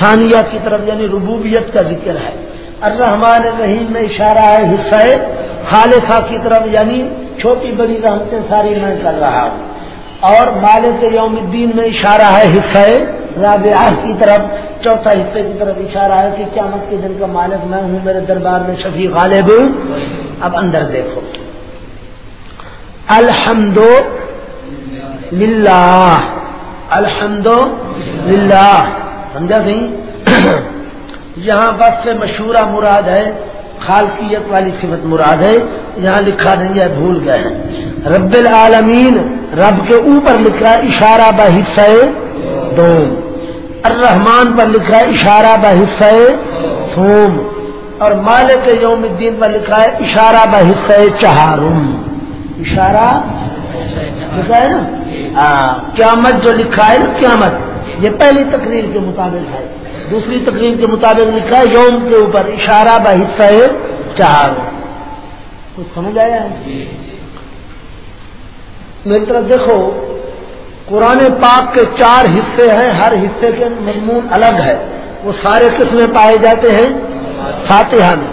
Speaker 1: ثانیہ کی طرف یعنی ربوبیت کا ذکر ہے۔ الرحمن الرحیم میں اشارہ ہے، حصہ خالصہ کی طرف یعنی چھوٹی بڑی رحمتیں ساری میں کر رہا ہوں۔ اور مالک یوم الدین میں اشارہ ہے، حصہ رابعہ کی طرف، چوتھا حصے کی طرف اشارہ ہے کہ قیامت کے دن کا مالک میں ہوں، میرے دربار میں شفیع غالب۔ اب اندر دیکھو۔ الحمد للہ۔ الحمد للہ سمجھا سی یہاں بس سے مشہورہ مراد ہے، خالقیت والی صفت مراد ہے، یہاں لکھا نہیں ہے، بھول گئے رب العالمین، رب کے اوپر لکھا ہے، اشارہ بحصہ دوم۔ الرحمان پر لکھا ہے، اشارہ بحصہ سوم۔ اور مالک یوم الدین پر لکھا ہے، اشارہ بحصہ چہارم۔ اشارہ لکھا ہے نا؟ قیامت جو لکھا ہے نا، قیامت، یہ پہلی تقریر کے مطابق ہے۔ دوسری تقریر کے مطابق لکھا ہے، یوم کے اوپر اشارہ با حصہ ہے چار۔ کچھ سمجھ آیا؟ ہے میری طرف دیکھو، قرآن پاک کے چار حصے ہیں، ہر حصے کے مضمون الگ ہے۔ وہ سارے کس میں پائے جاتے ہیں؟ فاتحہ میں۔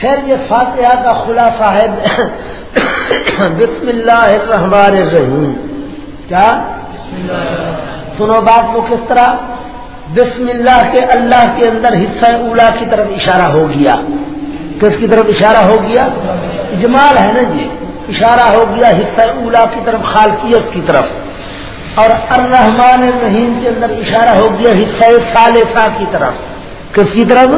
Speaker 1: پھر یہ فاتحہ کا خلاصہ ہے۔ بسم اللہ الرحمن الرحیم۔ کیا؟ سنو بات کو کس طرح؟ بسم اللہ کے اللہ کے اندر حصہ اولا کی طرف اشارہ ہو گیا۔ کس کی طرف اشارہ ہو گیا؟ اجمال ہے نا جی؟ اشارہ ہو گیا حصہ اولا کی طرف، خالقیت کی طرف۔ اور الرحمان الرحیم کے اندر اشارہ ہو گیا حصہ ثالثہ کی طرف۔ کس کی طرف؟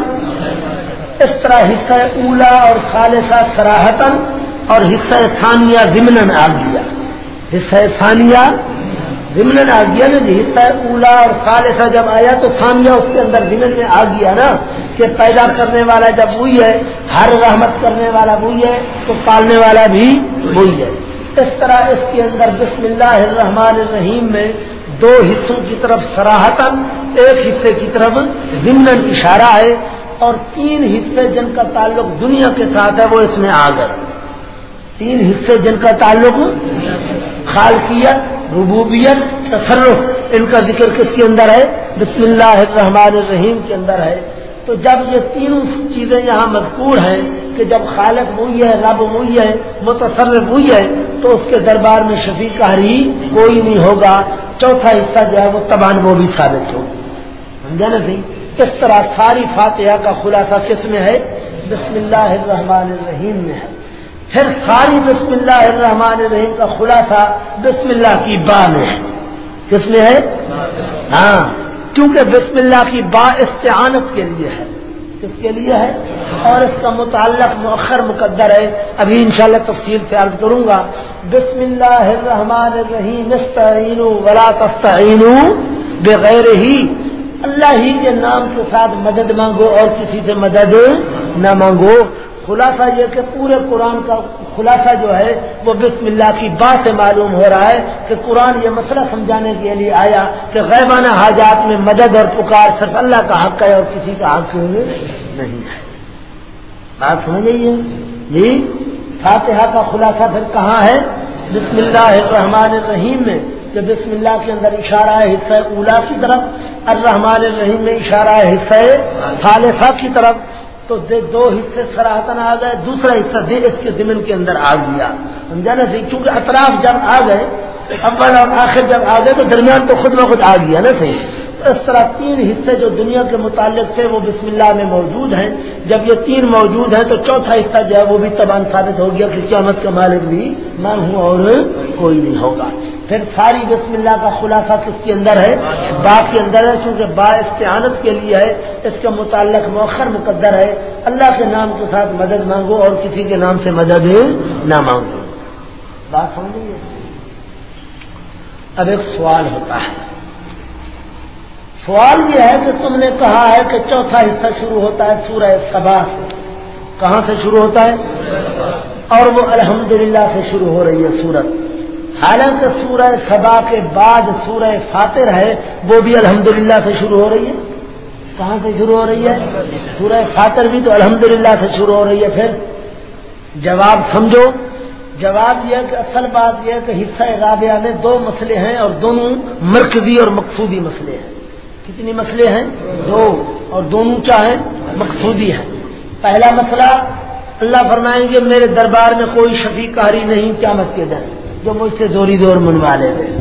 Speaker 1: اس طرح حصہ اولا اور خالصہ سراہتن اور حصہ ثانیہ ضمن آ گیا حصہ ثانیہ ضمن آ گیا نا جی حصہ اولا اور خالصہ جب آیا تو ثانیہ اس کے اندر ضمن میں آ گیا نا کہ پیدا کرنے والا جب وہی ہے، ہر رحمت کرنے والا وہی ہے، تو پالنے والا بھی وہی ہے۔ اس طرح اس کے اندر بسم اللہ الرحمن الرحیم میں دو حصوں کی طرف سراہتن ایک حصے کی طرف ضمن اشارہ ہے اور تین حصے جن کا تعلق دنیا کے ساتھ ہے، وہ اس میں آ گئے۔ تین حصے جن کا تعلق خالقیت، ربوبیت، تصرف، ان کا ذکر کس کے اندر ہے؟ بسم اللہ الرحمن الرحیم کے اندر ہے۔ تو جب یہ تینوں چیزیں یہاں مذکور ہیں کہ جب خالق وہی ہے، رب وہی ہے، متصرف وہی ہے، تو اس کے دربار میں شفیع کاری کوئی نہیں ہوگا۔ چوتھا حصہ جو ہے وہ تبان وہ بھی ثابت ہوگی سمجھا نا سی اس طرح ساری فاتحہ کا خلاصہ کس میں ہے؟ بسم اللہ الرحمن الرحیم میں ہے۔ پھر ساری بسم اللہ الرحمن الرحیم کا خلاصہ بسم اللہ کی با میں ہے۔ کس میں ہے؟ ہاں کیونکہ بسم اللہ کی با استعانت کے لیے ہے۔ کس کے لیے ہے؟ اور اس کا متعلق مؤخر مقدر ہے۔ ابھی انشاءاللہ تفصیل سے عرض کروں گا۔ بسم اللہ الرحمن الرحیم استعین ولا تستعین بغیر ہی۔ اللہ ہی کے نام کے ساتھ مدد مانگو اور کسی سے مدد نہ مانگو۔ خلاصہ یہ کہ پورے قرآن کا خلاصہ جو ہے وہ بسم اللہ کی بات سے معلوم ہو رہا ہے کہ قرآن یہ مسئلہ سمجھانے کے لیے آیا کہ غیبانہ حاجات میں مدد اور پکار صرف اللہ کا حق ہے اور کسی کا حق نہیں ہے۔ بات سمجھ گئی جی؟ فاتحہ کا خلاصہ پھر کہاں ہے؟ بسم اللہ الرحمن الرحیم میں کہ بسم اللہ کے اندر اشارہ ہے حصہ اولا کی طرف الرحمن الرحیم میں اشارہ ہے حصہ خالصہ کی طرف تو دو حصے سراہتن آ گئے، دوسرا حصہ دل اس کے زمین کے اندر آ گیا۔ سمجھا نا جی؟ صحیح کیونکہ اطراف جب آ گئے، اول اور آخر جب آ گئے تو درمیان تو خود بخود آ گیا نا صحیح تو اس طرح تین حصے جو دنیا کے متعلق تھے وہ بسم اللہ میں موجود ہیں۔ جب یہ تین موجود ہیں تو چوتھا حصہ جو ہے وہ بھی تبان ثابت ہو گیا کہ قیامت کا مالک بھی میں ہوں اور کوئی نہیں ہوگا۔ پھر ساری بسم اللہ کا خلاصہ کس کے اندر ہے؟ با کے اندر ہے کیونکہ با استعانت کے لیے ہے، اس کا متعلق مؤخر مقدر ہے۔ اللہ کے نام کے ساتھ مدد مانگو اور کسی کے نام سے مدد نہ مانگو۔ بات سمجھیے اب ایک سوال ہوتا ہے۔ سوال یہ ہے کہ تم نے کہا ہے کہ چوتھا حصہ شروع ہوتا ہے سورہ سبا سے۔ کہاں سے شروع ہوتا ہے؟ اور وہ الحمدللہ سے شروع ہو رہی ہے سورت حالانکہ سورہ سبا کے بعد سورہ فاتر ہے، وہ بھی الحمدللہ سے شروع ہو رہی ہے۔ کہاں سے شروع ہو رہی ہے؟ سورہ فاتر بھی تو الحمدللہ سے شروع ہو رہی ہے۔ پھر جواب سمجھو۔ جواب یہ کہ اصل بات یہ کہ حصہ رابعہ میں دو مسئلے ہیں اور دونوں مرکزی اور مقصودی مسئلے ہیں۔ کتنی مسئلے ہیں؟ دو اور دونوں کیا ہیں مقصودی ہیں پہلا مسئلہ، اللہ فرمائیں گے، میرے دربار میں کوئی شفیع کاری نہیں قیامت کے دن، جو مجھ سے زوری دور منوا لے گئے۔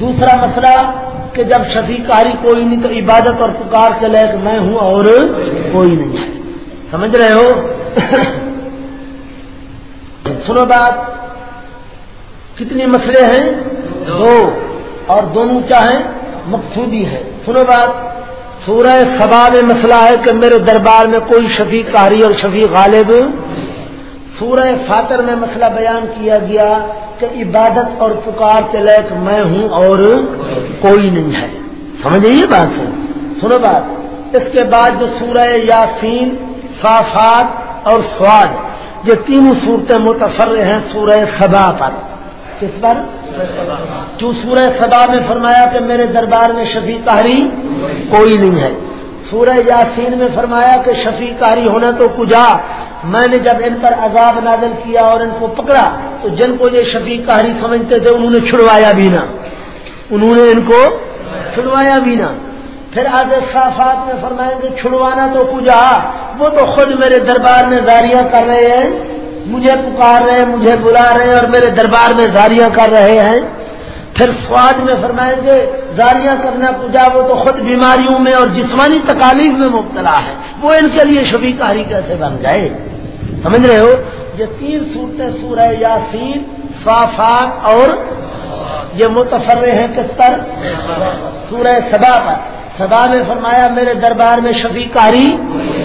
Speaker 1: دوسرا مسئلہ، کہ جب شفیع کاری کوئی نہیں تو عبادت اور پکار کے لائق میں ہوں اور کوئی نہیں۔ ہے سمجھ رہے ہو؟ سنو بات۔ کتنی مسئلے ہیں؟ دو اور دونوں کیا ہیں مقصودی ہے۔ سنو بات، سورہ سبا میں مسئلہ ہے کہ میرے دربار میں کوئی شفیع کاری اور شفیع غالب سورہ فاتر میں مسئلہ بیان کیا گیا کہ عبادت اور پکار کے لائق میں ہوں اور کوئی نہیں ہے۔ سمجھے یہ بات؟ ہے سنو بات۔ اس کے بعد جو سورہ یاسین، صافات اور سواد، یہ تینوں صورتیں متفر ہیں سورہ سبا پر۔ کس پر؟ جو سورہ سبا میں فرمایا کہ میرے دربار میں شفیع کاری کوئی نہیں ہے۔ سورہ یاسین میں فرمایا کہ شفیع کاری ہونا تو کجا۔ میں نے جب ان پر عذاب نازل کیا اور ان کو پکڑا، تو جن کو یہ شفیع کاری سمجھتے تھے، انہوں نے چھڑوایا بھی نہ۔ انہوں نے ان کو چھڑوایا بھی نہ۔ پھر آگے صافات میں فرمائیں گے، چھڑوانا تو کجا۔ وہ تو خود میرے دربار میں زاریاں کر رہے ہیں۔ مجھے پکار رہے ہیں، مجھے بلا رہے ہیں اور میرے دربار میں زاریاں کر رہے ہیں۔ پھر سواد میں فرمائیں گے، زاریاں کرنا پوجا، وہ تو خود بیماریوں میں اور جسمانی تکالیف میں مبتلا ہے۔ وہ ان کے لیے شفیع کاری کیسے بن جائے سمجھ رہے ہو؟ یہ تین صورتیں، سورہ یاسین، صافات اور یہ متفر ہیں کس پر؟ سورہ سبا پر۔ سبا میں فرمایا، میرے دربار میں شفیع کاری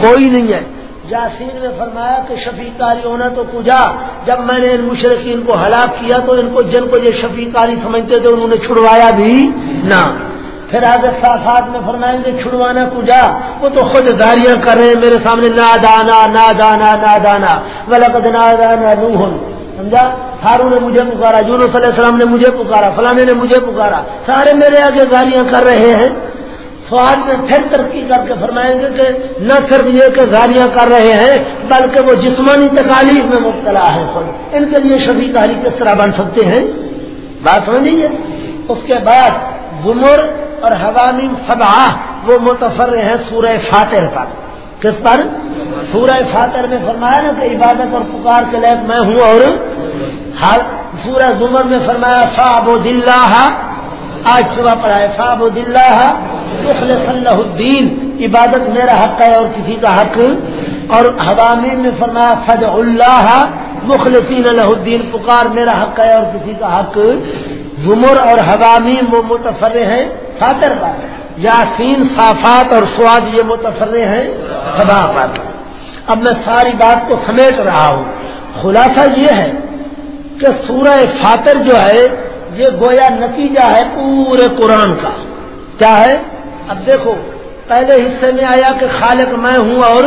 Speaker 1: کوئی نہیں ہے۔ یاسین نے فرمایا کہ شفیع کاری ہونا تو کجا جب میں نے ان مشرقین کو ہلاک کیا تو ان کو جن کو یہ شفیع کاری سمجھتے تھے انہوں نے چھڑوایا بھی نہ۔ پھر آگے صافات میں فرمائیں گے چھڑوانا کجا وہ تو خود داریاں کر رہے ہیں، میرے سامنے نہ دانا نہ دانا نہ دانا۔ ولقد نہ دانا روحن سمجھا؟ ہارو نے مجھے پکارا جونو صلی اللہ علیہ وسلم نے مجھے پکارا، فلانے نے مجھے پکارا۔ سارے میرے آگے گالیاں کر رہے ہیں۔ سواد میں پھر ترقی کر کے فرمائیں گے کہ نہ صرف یہ کہ گالیاں کر رہے ہیں، بلکہ وہ جسمانی تکالیف میں مبتلا ہے خود ان کے لیے شبھی کاری کس طرح بن سکتے ہیں؟ بات سمجھیے اس کے بعد زمر اور حوامیم سبا وہ متفر ہیں سورہ فاتر پر۔ کس پر؟ سورہ فاتر میں فرمایا نا کہ عبادت اور پکار کے لائق میں ہوں اور سورہ زمر میں فرمایا فاب دلہ آج صبح پڑھائے فاب دلہ اللہ الدین عبادت میرا حق ہے اور کسی کا حق۔ اور حوامین میں فرمایا فج اللہ مخلصین اللہ الدین پکار میرا حق ہے اور کسی کا حق۔ زمر اور حوامین وہ متفر ہیں۔ فاتر پر یاسین، صافات اور سواد یہ متفر ہیں۔ سبا پر اب میں ساری بات کو سمیٹ رہا ہوں۔ خلاصہ یہ ہے کہ سورہ فاتر جو ہے یہ گویا نتیجہ ہے پورے قرآن کا۔ کیا ہے؟ اب دیکھو، پہلے حصے میں آیا کہ خالق میں ہوں اور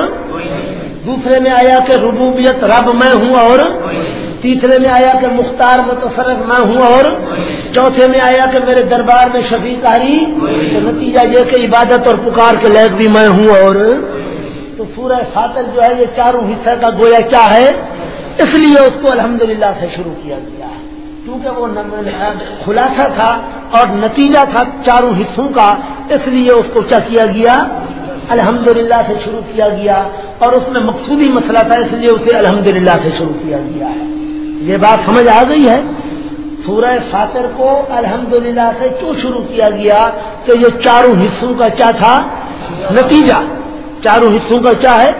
Speaker 1: دوسرے میں آیا کہ ربوبیت رب میں ہوں اور تیسرے میں آیا کہ مختار متصرف میں ہوں اور چوتھے میں آیا کہ میرے دربار میں شفیع کاری تو نتیجہ یہ کہ عبادت اور پکار کے لائق بھی میں ہوں اور تو سورہ فاتر جو ہے یہ چاروں حصے کا گویا کیا ہے؟ اس لیے اس کو الحمدللہ سے شروع کیا گیا ہے۔ کیونکہ وہ خلاصہ تھا اور نتیجہ تھا چاروں حصوں کا، اس لیے اس کو کیا کیا گیا؟ الحمدللہ سے شروع کیا گیا اور اس میں مقصودی مسئلہ تھا، اس لیے اسے الحمدللہ سے شروع کیا گیا ہے۔ یہ بات سمجھ آ گئی ہے؟ سورہ فاتر کو الحمدللہ سے کیوں شروع کیا گیا کہ یہ چاروں حصوں کا کیا تھا؟ نتیجہ۔ چاروں حصوں کا کیا ہے؟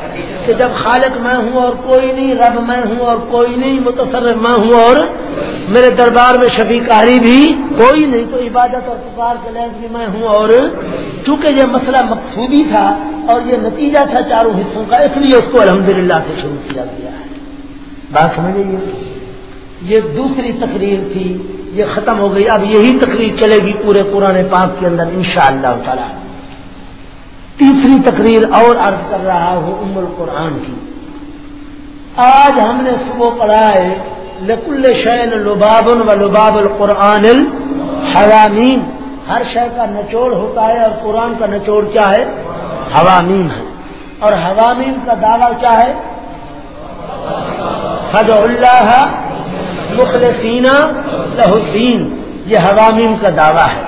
Speaker 1: کہ جب خالق میں ہوں اور کوئی نہیں، رب میں ہوں اور کوئی نہیں، متصرف میں ہوں اور میرے دربار میں شفیع کاری بھی کوئی نہیں، تو عبادت اور پکار کے لائق بھی میں ہوں اور چونکہ یہ مسئلہ مقصودی تھا اور یہ نتیجہ تھا چاروں حصوں کا، اس لیے اس کو الحمدللہ سے شروع کیا گیا ہے۔ بات سمجھے یہ دوسری تقریر تھی، یہ ختم ہو گئی، اب یہی تقریر چلے گی پورے پرانے پاک کے اندر انشاءاللہ شاء اللہ تیسری تقریر اور عرض کر رہا ہوں ام القرآن کی۔ آج ہم نے صبح پڑھائے لکل شین لبابن و لباب القرآن الحوامین ہر شے کا نچوڑ ہوتا ہے اور قرآن کا نچوڑ کیا ہے؟ حوامین ہے۔ اور حوامین کا دعویٰ کیا ہے؟ حد اللہ مخلصینہ لہدین یہ حوامین کا دعویٰ ہے۔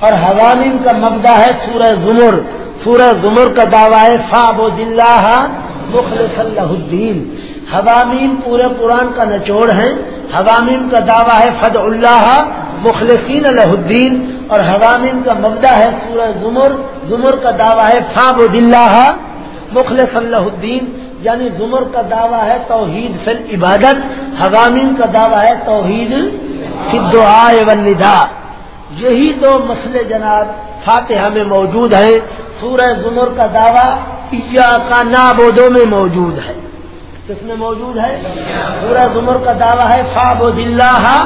Speaker 1: اور حوامین کا مبدا ہے سورہ زمر۔ سورہ زمر کا دعویٰ ہے فاب و دلہ مخلص اللہ الدین حوامین پورے قرآن کا نچوڑ ہے حوامین کا دعویٰ ہے فد اللہ مخلصین اللہ الدین اور حوامین کا مبدا ہے سورہ زمر۔ زمر کا دعویٰ ہے فاب و دلہ مخلص اللہ الدین یعنی زمر کا دعویٰ ہے توحید فی عبادت حوامین کا دعویٰ ہے توحید فی دعائے والندا یہی دو مسئلے جناب فاتحہ میں موجود ہیں۔ سورہ زمر کا دعویٰ کا نابودوں میں موجود ہے۔ کس میں موجود ہے؟ سورہ زمر کا دعویٰ ہے فاب اللہ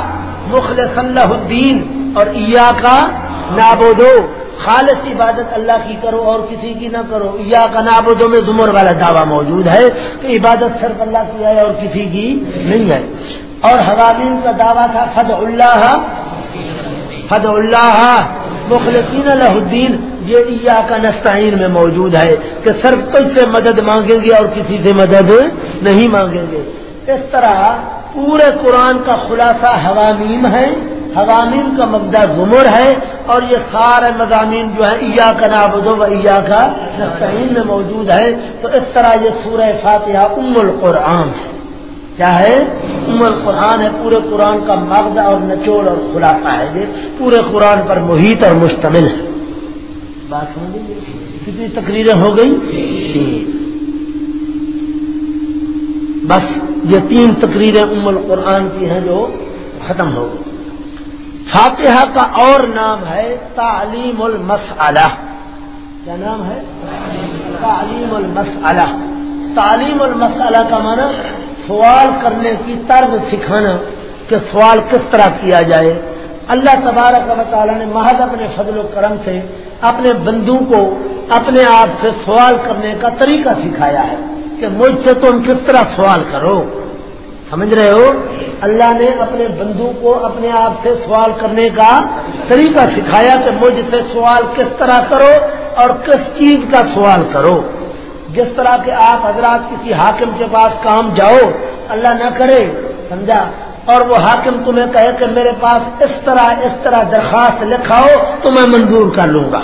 Speaker 1: مخلص اللہ الدین اور ایا کا نابودو خالص عبادت اللہ کی کرو اور کسی کی نہ کرو۔ یا کا نابودوں میں زمر والا دعویٰ موجود ہے کہ عبادت صرف اللہ کی ہے اور کسی کی نہیں ہے۔ اور حوالین کا دعویٰ تھا فد اللہ فد اللہ مخلصین اللہ الدین، یہ عیا کا نستعین میں موجود ہے کہ صرف کچھ سے مدد مانگیں گے اور کسی سے مدد نہیں مانگیں گے۔ اس طرح پورے قرآن کا خلاصہ حوامیم ہے، حوامیم کا مبدا زمر ہے اور یہ سارے مضامین جو ہے عیا کا نابود و عیا کا نستعین میں موجود ہے تو اس طرح یہ سورہ فاتحہ ام القرآن ہے کیا ہے؟ ام القرآن ہے، پورے قرآن کا مغز اور نچوڑ اور خلاصہ ہے۔ یہ پورے قرآن پر محیط اور مشتمل ہے۔ بات ہو گئی؟ کتنی تقریریں ہو گئی بس یہ تین تقریریں ام القرآن کی ہیں جو ختم ہو گئی۔ فاتحہ کا اور نام ہے تعلیم المسلہ کیا نام ہے؟ تعلیم المسلہ تعلیم المسلہ کا معنی سوال کرنے کی طرز سکھانا کہ سوال کس طرح کیا جائے۔ اللہ تبارک و تعالیٰ نے محض اپنے فضل و کرم سے اپنے بندوں کو اپنے آپ سے سوال کرنے کا طریقہ سکھایا ہے کہ مجھ سے تم کس طرح سوال کرو۔ سمجھ رہے ہو؟ اللہ نے اپنے بندو کو اپنے آپ سے سوال کرنے کا طریقہ سکھایا کہ مجھ سے سوال کس طرح کرو اور کس چیز کا سوال کرو۔ جس طرح کے آپ حضرات کسی حاکم کے پاس کام جاؤ، اللہ نہ کرے، سمجھا؟ اور وہ حاکم تمہیں کہے کہ میرے پاس اس طرح اس طرح درخواست لکھاؤ، تو میں منظور کر لوں گا۔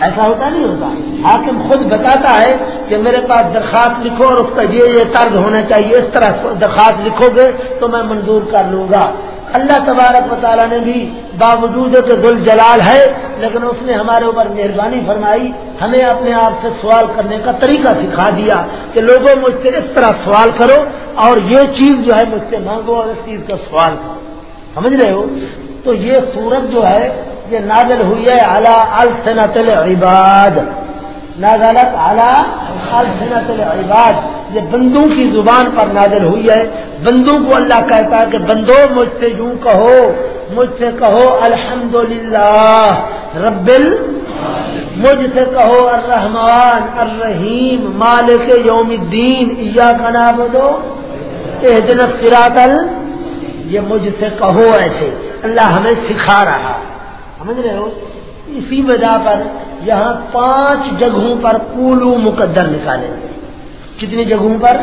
Speaker 1: ایسا ہوتا نہیں ہوتا۔ حاکم خود بتاتا ہے کہ میرے پاس درخواست لکھو اور اس کا یہ یہ طرز ہونا چاہیے، اس طرح درخواست لکھو گے، تو میں منظور کر لوں گا۔ اللہ تبارک و تعالیٰ نے بھی باوجود کہ دل جلال ہے، لیکن اس نے ہمارے اوپر مہربانی فرمائی، ہمیں اپنے آپ سے سوال کرنے کا طریقہ سکھا دیا کہ لوگوں، مجھ سے اس طرح سوال کرو اور یہ چیز جو ہے مجھ سے مانگو اور اس چیز کا سوال کرو۔ سمجھ رہے ہو؟ تو یہ صورت جو ہے، یہ نازل ہوئی ہے اعلیٰ الصنت العباد۔ نازلت اعلیٰ الصنت العباد۔ یہ بندوں کی زبان پر نازل ہوئی ہے۔ بندوں کو اللہ کہتا ہے کہ بندو، مجھ سے یوں کہو، مجھ سے کہو الحمد رب مجھ سے کہو الرحمن، الرحیم، مالک یوم الدین ایا کا نام دو جنت سراطل یہ مجھ سے کہو ایسے۔ اللہ ہمیں سکھا رہا۔ سمجھ رہے ہو؟ اسی وجہ پر یہاں پانچ جگہوں پر کولو مقدر نکالے گے کتنی جگہوں پر؟